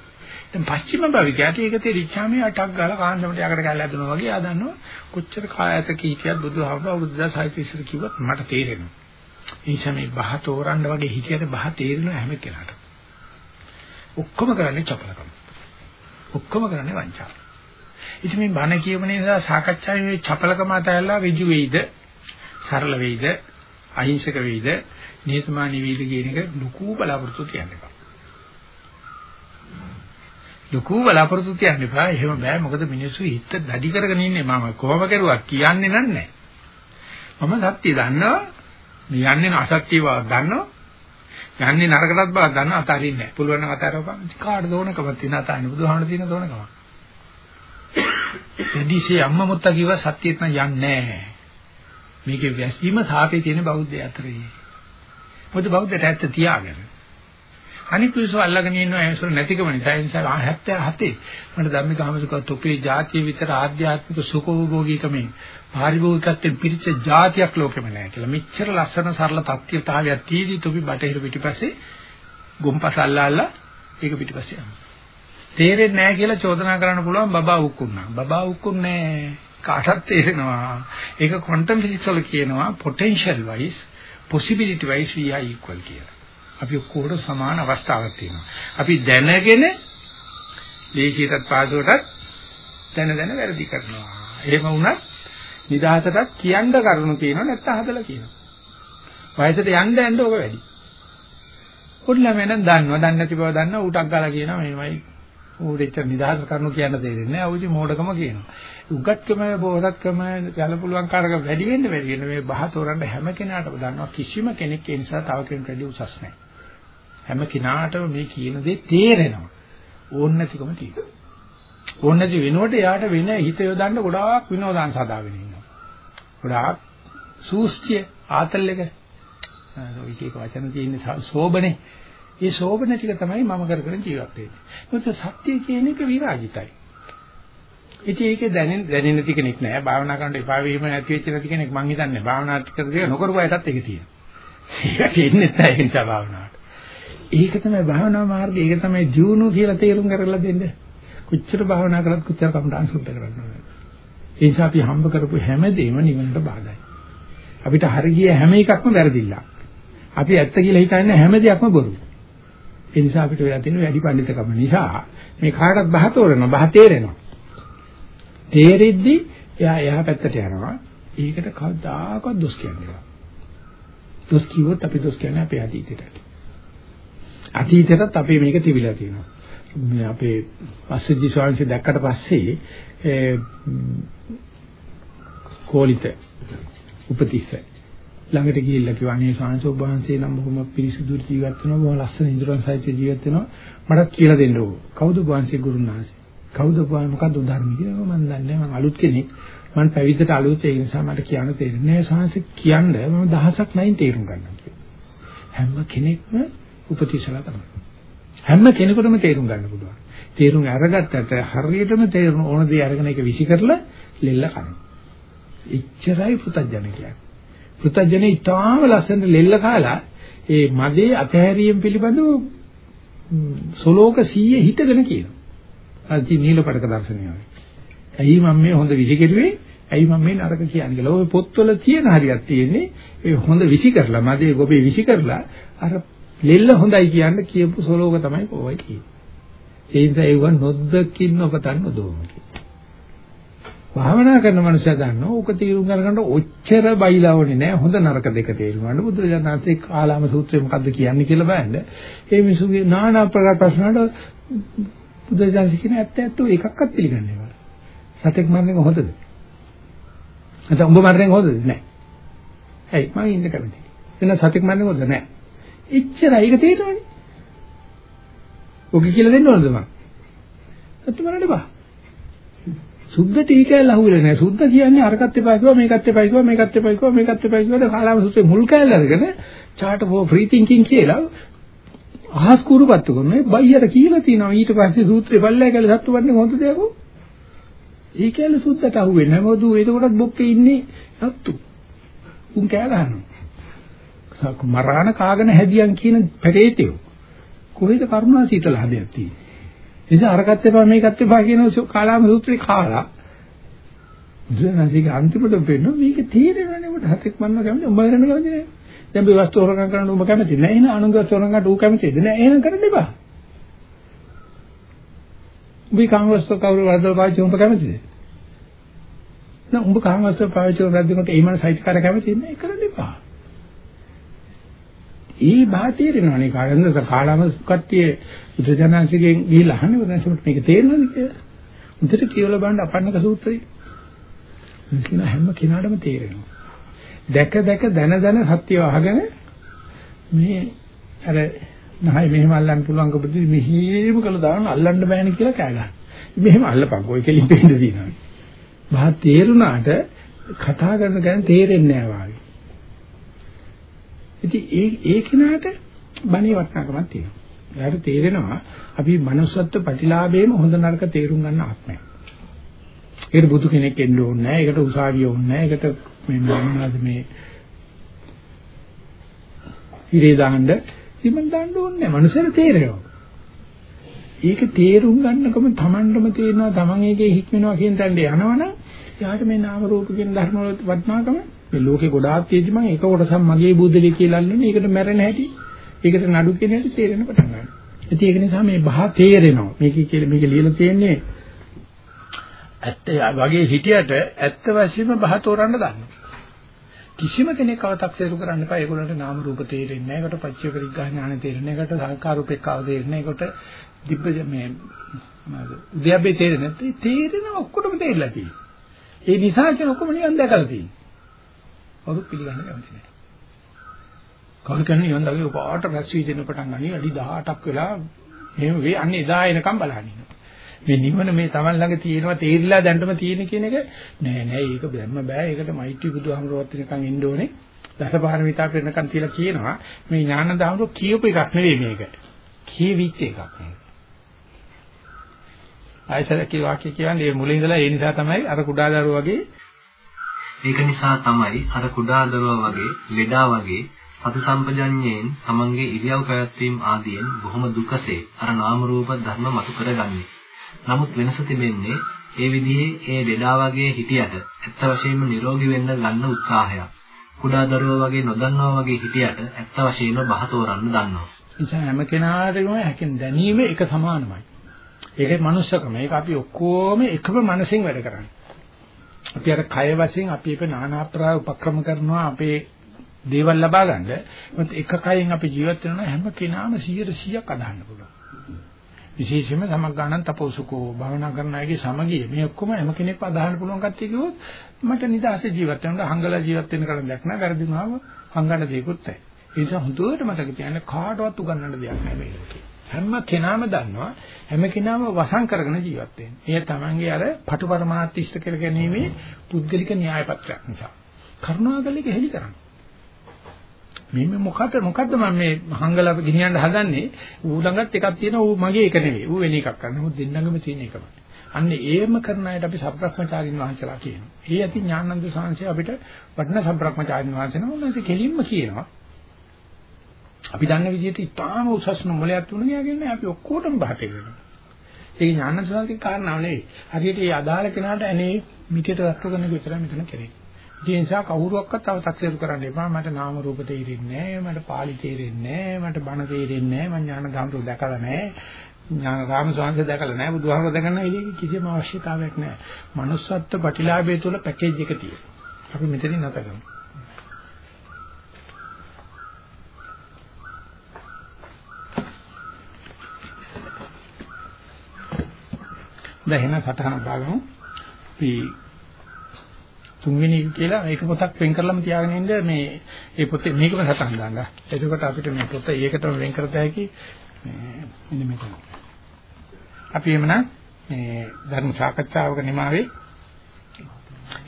[SPEAKER 1] දැන් පස්චිම භවිකයට ඒක තේරිච්චාම අටක් ගාලා කාන්දමට යකට ගාලා ඇදනවා වගේ ආ දන්නවා කොච්චර කායත කීකියක් බුදුහාමුදුරුවෝ අවුරුදු 2600 ඉස්සර කිව්වත් මට තේරෙනවා. ඒ නිසා මේ බහ තෝරන්න වගේ හිතියට බහ තේරෙනවා හැම කෙනාටම. ඔක්කොම කරන්නේ චපලකම. ඔක්කොම කරන්නේ වංචාව. ඉතින් මේ බණ කියවන නිසා සාකච්ඡාවේ මේ චපලකම අතහැරලා ඍජු වෙයිද, සරල වෙයිද, අහිංසක වෙයිද, නිහතමානී වෙයිද කියන එක ලুকু බලාපොරොත්තු තියන්න එපා. ලুকු බලාපොරොත්තු තියන්න එපා. එහෙම බෑ. මොකද මිනිස්සු හිත දැඩි කරගෙන ඉන්නේ. මම කොහොම කරුවා කියන්නේ නැහැ. මම සත්‍ය දන්නවා. මේ යන්නේ අසත්‍ය බව දන්නවා. යන්නේ නරකටත් බව දන්න අතාරින්නේ නැහැ. පුළුවන් නම් අතාරවපන්. කාටද ඕනකමක් තියෙන අතාරින්න බුදුහාමුදුරන් තියෙන ඕනකමක්. එදිසේ අම්මා මුත්තා කිව්ව සත්‍යයට නම් යන්නේ නැහැ. මේකේ වැසීම සාපේ තියෙන බෞද්ධය අතරේ. මොකද බෞද්ධයට ඇත්ත තියාගෙන. අනිත් විශ්ව අල්ලගෙන ඉන්නවා ඒසොල් නැතිකම නිසා ඒ නිසා 77 මට ධම්මික හමුදුක තොපේ જાතිය විතර ආධ්‍යාත්මික සුඛෝභෝගීකමෙන් පාරිභෝගිකත්වයෙන් පිරිච්ච જાතියක් ලෝකෙම නැහැ කියලා. මෙච්චර ලස්සන සරල තත්ත්වතාවයක් තියදී තොපි බටහිර පිටිපස්සේ ගොම්පස අල්ලාලා ඒක පිටිපස්සේ යනවා. තේරෙන්නේ නැහැ කියලා චෝදනා කරන්න පුළුවන් බබා උක්කුන්නා. බබා උක්කුන්නේ කාටත් තේරෙනවා. ඒක ක්වොන්ටම් ෆිසික්ස් වල කියනවා potential wise possibility wise we are equal කියලා. අපි ඔක්කොට සමාන අවස්ථාවක් තියෙනවා. අපි දැනගෙන දේශීයටත් පාසුවටත් දැන දැන වැරදි කරනවා. එහෙම වුණත් නිදහසටත් කියන්න කරුණු තියෙනවා නැත්නම් හදලා කියනවා. වයසට යන්න යන්න ඕක වැඩි. පොඩි ළමයා නම් දන්නවා. දන්නේ නැති බව දන්නවා. ඌටක් ගාලා කියනවා මේවයි. ඌට එච්චර නිදහස කරුණු කියන්න දෙන්නේ නැහැ. ඌදි මෝඩකම කියනවා. උගත්කම බෝසත්කම යල පුළුවන් කාරක වැඩි වෙන්න වැඩි වෙන මේ බහ තෝරන්න හැම කෙනාටම දන්නවා කිසිම කෙනෙක් ඒ නිසා තව කෙනෙකුට වැඩි උසස් නැහැ. හැම කෙනාටම මේ කියන දේ තේරෙනවා. ඕන නැතිකම තියෙනවා. ඕන නැති වෙනකොට එයාට වෙන හිත යොදන්න ගොඩාක් විනෝදාංශ හදාගෙන ඉන්නවා. ගොඩාක් සූස්තිය ආතල් එක. ඒක එක වචන තියෙන සෝබනේ. ඒ සෝබන ටික තමයි මම කරගෙන ජීවත් වෙන්නේ. මොකද සත්‍ය කියන එක විරාජිතයි. ඉතින් ඒක දැනෙන දැනෙන නැති කෙනෙක් නෑ. භාවනා කරනකොට එපා වීම නැති වෙච්ච නැති කෙනෙක් මං හිතන්නේ භාවනා ටික නොකරපු අයටත් ඒක තියෙනවා. ඒක ඉන්නේ නැහැ ඒ නිසා භාවනාවට. ඒක තමයි භාවනා මාර්ගය. ඒක තමයි දියුණුව කියලා තේරුම් කරලා දෙන්නේ. කොච්චර භාවනා කරත් කොච්චර කම්ඩාන් සුද්ධ කරන්න ඕනේ. ඒ නිසා අපි හම්බ කරපු හැමදේම නිවනට බාධායි. අපිට හරි ගිය හැම එකක්ම වැරදිලා. අපි ඇත්ත කියලා හිතන්නේ හැම දෙයක්ම බොරු. ඒ නිසා අපිට වෙලා තියෙන වැඩි පඬිතකම නිසා මේ කාටත් බහ තෝරනවා, බහ තේරෙනවා. තේරෙද්දි එයා එහා පැත්තට යනවා. ඒකට කවදාකවත් දොස් කියන්නේ නැහැ. දොස් කිව්වොත් අපි දොස් කියන්නේ අපේ අතීතයට. අතීතයටත් අපේ මේක තිබිලා තියෙනවා. මේ අපේ පස්සේජි ස්වාමීන් දැක්කට පස්සේ ඒ කෝලිත උපතිස්ස ළඟට ගිහිල්ලා කිව්වා අනේ ස්වාමීන් වහන්සේ නම් බොහොම පිරිසුදු ජීවත් වෙනවා බොහොම ලස්සන ඉදරන් සහිත ජීවත් වෙනවා මටත් කියලා දෙන්න ඕක. කවුද වහන්සේ ගුරුන් වහන්සේ? කවුද වහන්සේ මොකද්ද ධර්ම කියලා මම දන්නේ මම අලුත් කෙනෙක්. මම පැවිද්දට අලුත් ඒ නිසා මට කියන්න තේරෙන්නේ නැහැ ස්වාමීන් කියන්නේ මම දහසක් නැයින් තේරුම් ගන්නවා කියලා. හැම කෙනෙක්ම උපතිසලා තමයි. හැම කෙනෙකුටම තේරුම් ගන්න පුළුවන්. තේරුම් අරගත්තට හරියටම තේරුම් ඕන දේ අරගෙන ඒක විසි කරලා ලෙල්ල කන. එච්චරයි පුතඥ කියන්නේ. පුතඥේ ඊටාම ලස්සන ලෙල්ල කාලා ඒ මදේ අතහැරීම පිළිබඳව සලෝක 100 හිතගෙන කියනවා. අන්ති නීලපඩක දර්ශනය වගේ. ඇයි මම මේ හොඳ විසි කෙරුවේ? ඇයි මම මේ නරක කියන්නේ කියලා. ඔය පොත්වල තියෙන හරියක් තියෙන්නේ ඒ හොඳ විසි කරලා මදේ ගොබේ විසි කරලා අර ලෙල්ල හොඳයි කියන්න කියපු සලෝක තමයි කොහොයි කියන්නේ. ඒ නිසා ඒව නොද්දකින් ඔබතන් නොදෝම භාවනා කරන මනුස්සයා දන්නවා ඕක තීරුම් ගන්න ඔච්චර බයිලාවනේ නෑ හොඳ නරක දෙක තේරුම් ගන්න බුදුරජාණන්සේ කාලාම සූත්‍රය මොකද්ද කියන්නේ කියලා බලන්න. ඒ මිනිසුගේ নানা ප්‍රකාර ප්‍රශ්න වලට බුදුරජාණන් කියන ඇත්ත ඇත්ත එකක්වත් පිළිගන්නේ නැහැ. සතෙක් මරන්නේ හොඳද? නැත්නම් උඹ මරන්නේ හොඳද? නෑ. ඇයි මම ඉන්න කැමතියි. එන සතෙක් මරන්නේ හොඳ නෑ. එච්චරයි ඒක තේරෙනවනේ. ඔක කියලා දෙන්න ඕනද මං? අත්තු බලන්න බා. සුද්ධ තීකැල අහුවෙලා නැහැ. සුද්ධ කියන්නේ අරකට එපා කිව්වා මේකත් එපා කිව්වා මේකත් එපා කිව්වා මේකත් එපා කිව්වා කාලාම සුත්තේ මුල් කැලල අරගෙන chart for free thinking කියලා අහස් කුරුපත්තු කරනවා. බයියට කියලා තියෙනවා ඊට පස්සේ සූත්‍රේ පල්ලෑ කියලා සත්තු වන්නේ හොඳ දෙයක්. ඒ කියන්නේ සුද්ධට අහුවෙන්නේ නැහැ. මොකද ඌ එතකොටත් බොක්කේ ඉන්නේ සත්තු. උන් කෑ ගහනවා. මරාණ කාගෙන හැදියන් කියන පෙරේතයෝ කොහෙද කරුණා සීතල හදයක් තියෙන්නේ. නිසා අරකට එපා මේකත් එපා කියන කාලාම සූත්‍රේ කාලා ජනසික අන්තිමට වෙන්න මේක තීරණනේ උඹට හතෙක් මන්න කැමති උඹ කරන්න කැමති නෑ. දැන් මේ වස්තු හොරගම් කරන්න උඹ කැමති නෑ. එහෙනම් අනුන්ගේ වස්තු හොරගම් කරන්න ඌ කැමතිද නෑ. එහෙනම් කරන්න එපා. උඹේ කාමවස්තු කවුරු වදල් පාවිච්චි උඹ කැමතිද? නෑ උඹ කාමවස්තු පාවිච්චි කරන රද්දකට ඒ මන සයිට් කර කැමති නෑ. කරන්න එපා. ඒ බා තේරෙනවනේ කාගෙන්ද කාලාම කට්ටිය බුදුජානන්සේගෙන් ගිහිල්ලා අහන්නේ බුදුන්සේට මේක තේරෙනවද කියලා. උන්ට කියවලා බලන්න අපන්නක සූත්‍රය. මුස්ලිම හැම කෙනාටම තේරෙනවා. දැක දැක දන දන සත්‍යව අහගෙන මේ අර නහය මෙහෙම අල්ලන්න පුළුවන් කපදී මෙහෙම කළා දාන්න අල්ලන්න බෑනේ කියලා කෑ ගහනවා. මෙහෙම අල්ලපන් ඔය කෙලින් දෙන්න දිනවා. මහා තේරුණාට කතා කරන ගමන් තේරෙන්නේ නැහැ වාගේ. ඉතින් ඒ ඒ කෙනාට බණේ වටිනාකමක් තියෙනවා. එයාට තේරෙනවා අපි manussත්ව ප්‍රතිලාභයේම හොඳ නරක තේරුම් ගන්න ආත්මය. ඒකට බුදු කෙනෙක් එන්න ඕනේ නැහැ. ඒකට උසාවිය ඕනේ නැහැ. ඒකට මේ මොනවාද මේ ඉරේ දාන්න ඉමන් දාන්න ඕනේ නැහැ. මනුස්සයර තේරෙනවා. ඒක තේරුම් ගන්නකම Tamandම තේරෙනවා. Taman එකේ හික්මනවා කියන තැනට යනවනම් යාට මේ නාම රූප කියන ධර්ම වල වටිනාකම මේ ලෝකේ ගොඩාක් තියෙදි මම එක කොටසක් මගේ බුද්ධලේ කියලා අල්ලන්නේ. ඒකට මැරෙන හැටි, ඒකට නඩු කියන හැටි තේරෙන පටන් ගන්නවා. ඉතින් ඒක නිසා මේ බහ තේරෙනවා. මේක කියලා මේක ලියලා තියෙන්නේ ඇත්ත වගේ හිටියට ඇත්ත වශයෙන්ම බහ තෝරන්න දන්නවා. කිසිම කෙනෙක් අව탁සේරු කරන්න එපා. ඒගොල්ලන්ට නාම රූප තේරෙන්නේ නැහැ. ඒකට පච්චය පරිග්‍රහ ඥාන තේරෙන්නේ නැහැ. ඒකට සංකාර රූපේකාව තේරෙන්නේ නැහැ. ඒකට දිබ්බ මේ උද්‍යප්පේ තේරෙන්නේ නැත්නම් තේරෙන ඔක්කොටම තේරිලා තියෙනවා. ඒ නිසා කියන ඔක්කොම නිකන් දැකලා තියෙනවා. කවුරු පිළිගන්න කැමති නැහැ. කවුරු කියන්නේ නිකන් දගේ පාට රැස් වී දෙන්න පටන් ගනි. අඩි 18ක් වෙලා එහෙම වෙයි අන්නේ එදා එනකම් බලන්න ඉන්නවා. මේ නිවන මේ Taman ළඟ තියෙනවා තේරිලා දැන්ටම තියෙන කියන එක නෑ නෑ. ඒක බැම්ම බෑ. ඒකට මෛත්‍රී බුදුහාමරවත් වෙනකන් ඉන්න ඕනේ. දසපාරමිතා පෙරනකන් තියලා කියනවා. මේ ඥාන දහමර කියපු එකක් නෙවෙයි මේක. කියවිච්ච එකක් මේක. ආයතන කී වාක්‍ය කියන්නේ මුලින් ඉඳලා ඒ නිසා තමයි අර කුඩා දරුවා වගේ
[SPEAKER 2] ඒක නිසා තමයි අර කුඩා දරුවා වගේ ලෙඩා වගේ සති සම්පජඤ්ඤයෙන් තමන්ගේ ඉරියව් පැවැත්වීම ආදියෙන් බොහොම දුකසේ අර නාම රූප ධර්ම මතු කරගන්නේ නමුත් වෙනස තිබෙන්නේ ඒ විදිහේ ඒ දෙඩා වගේ හිටියට ඇත්ත වශයෙන්ම නිරෝගී වෙන්න ගන්න උත්සාහයක්. කුඩා දරුවෝ වගේ නොදන්නවා වගේ හිටියට ඇත්ත වශයෙන්ම බහ තෝරන්න දන්නවා.
[SPEAKER 1] නිසා හැම කෙනාටම හැකින් දැනීම එක සමානමයි. ඒකේ මනුස්සකම. ඒක අපි ඔක්කොම එකම මනසින් වැඩ කරන්නේ. අපි අර කය වශයෙන් අපි එක নানা ආකාර උපක්‍රම කරනවා අපේ දේවල් ලබා ගන්න. එක කයෙන් අපි ජීවත් වෙනවා හැම කෙනාම 100%ක් අදහන්න පුළුවන්. විශේෂයෙන්ම සමග්ගාණන් තපෝසුකෝ භාවනා කරන අයගේ සමගිය මේ ඔක්කොම හැම කෙනෙක්ව අදහන්න පුළුවන් කට්ටිය කිව්වොත් මට නිදාසේ ජීවත් වෙන්න හංගලා ජීවත් වෙන්න කරන් දෙයක් නෑ වැරදිනාම හංගන්න දෙයක්වත් නැහැ. ඒ නිසා හුදුවට මතක තියාගන්න කාටවත් උගන්වන්න දෙයක් නෑ මේ ලෝකේ. හැම කෙනාම දන්නවා හැම කෙනාම වසන් කරගෙන ජීවත් වෙන්නේ. ඒ තමන්ගේ අර පටු පරමාර්ථ ඉෂ්ට කර ගැනීමේ පුද්ගලික න්‍යාය පත්‍රයක් නිසා. කරුණාකරලා හෙලි කරන්න. මේ මොකද මොකද්ද මම මේ හංගලා ගෙනියන්න හදන්නේ ඌ ළඟත් එකක් තියෙනවා ඌ මගේ එක නෙවෙයි ඌ වෙන එකක් කරනවා මොකද දෙන්නගම තියෙන එකමයි අන්න ඒම කරන අයට අපි සබ්‍රක්‍මචාරින් වහන්සේලා කියනවා ඒ ඇති ඥානන්ද සාංශය අපිට වටින සබ්‍රක්‍මචාරින් වහන්සේ නම උන්වහන්සේ කෙලින්ම කියනවා අපි දන්න විදිහට ඉතාම උසස් නොමලයක් තුන ගියාගෙන අපි ඔක්කොටම බහතේ වෙනවා ඒක ඥානන්ද සාංශික කාරණාව නෙවෙයි හරියට ඒ අදාළ කෙනාට අනේ මිටියට රැක්ක කරන විතරයි මෙතන කරන්නේ ඒ නිසා කවුරුවක්වත් තව තක්සේරු කරන්න එපා. මට නාම රූප තේරෙන්නේ නැහැ. මට පාලි තේරෙන්නේ නැහැ. මට බණ තේරෙන්නේ නැහැ. මම ඥාන ධම්රු දැකලා නැහැ. ඥාන රාම ස්වාමීන් දැකලා නැහැ. බුදුහාමර දැකන්න ඒක කිසිම අවශ්‍යතාවයක් නැහැ. manussත්ත්ව ප්‍රතිලාභය තුළ පැකේජ් එක තියෙනවා. අපි මෙතනින් නැත කරමු. දැන් එහෙනම් සටහන බලමු. අපි තුන්වෙනි කියලා ඒක පොතක් වෙන් කරලම තියාගෙන ඉන්න මේ ඒ පොතේ මේකම සටහන් දාන්න. එතකොට අපිට මේ පොත ඒකටම වෙන් කරත හැකි මේ මෙන්න මෙතන. අපි එමනම් මේ ධර්ම සාකච්ඡාවක නිමාවේ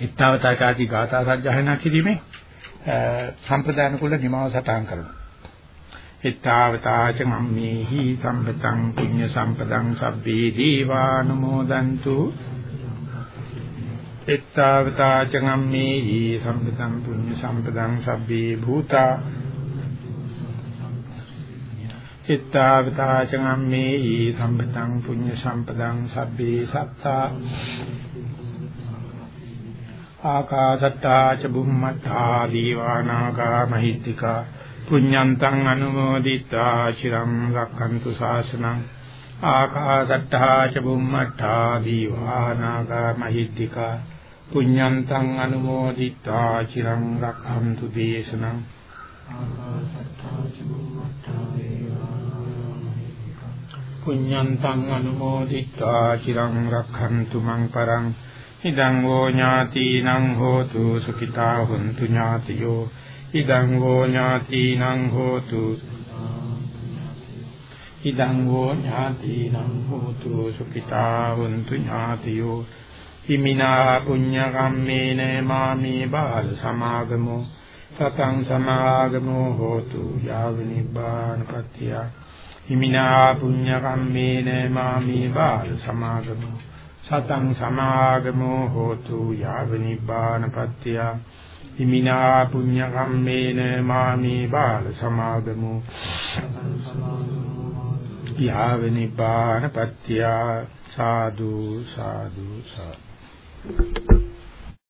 [SPEAKER 1] ඊත්තාවතාකාදී ගාථා සජ්ජායනා කිරීමේ සම්ප්‍රදාන කුල නිමාව සටහන් කරමු. ඊත්තාවතාච මම්මේහි සම්පතං පුඤ්ඤ සම්පදං සබ්බේ දීවානුමෝදන්තු. එත්තාවතා චගම්මේහි සම්පතං පුඤ්ඤ සම්පදං සබ්බේ භූතා. එත්තාවතා චගම්මේහි සම්පතං පුඤ්ඤ සම්පදං සබ්බේ සත්තා. ආකාසත්තා ච බුම්මත්තා දීවානාගා මහිත්‍තිකා පුඤ්ඤන්තං අනුමෝදිත්වා චිරං රක්칸තු ශාසනං ආකාසත්තා ච බුම්මත්තා දීවානාගා මහිත්‍තිකා පුඤ්ඤන්තං අනුමෝදිත්වා චිරං රක්ඛන්තු දේශනං පුඤ්ඤන්තං අනුමෝදිත්වා චිරං රක්ඛන්තු මං පරං ඉදං වූ ඥාතිනං හෝතු සුඛිතා හුන්තු ඥාතියෝ ඉදං වූ ඥාතිනං හෝතු. ඉදං හෝ ඥාතිනම් හෝතු. සුඛිතා වന്തു ඥාතියෝ. හිමිනා පුඤ්ඤ කම්මේන මාමේ බාල සමාගමෝ. සතං සමාගමෝ හෝතු. යාව නිබ්බානපත්තිය හිමිනා පුඤ්ඤ කම්මේන මාමේ බාල සමාගමෝ. සතං සමාගමෝ හෝතු. යාව නිබ්බානපත්තිය හිමිනා පුඤ්ඤ කම්මේන මාමේ බාල සමාගමෝ යාව නිපාන පත්‍ත්‍ය සාදු සාදු සාදු.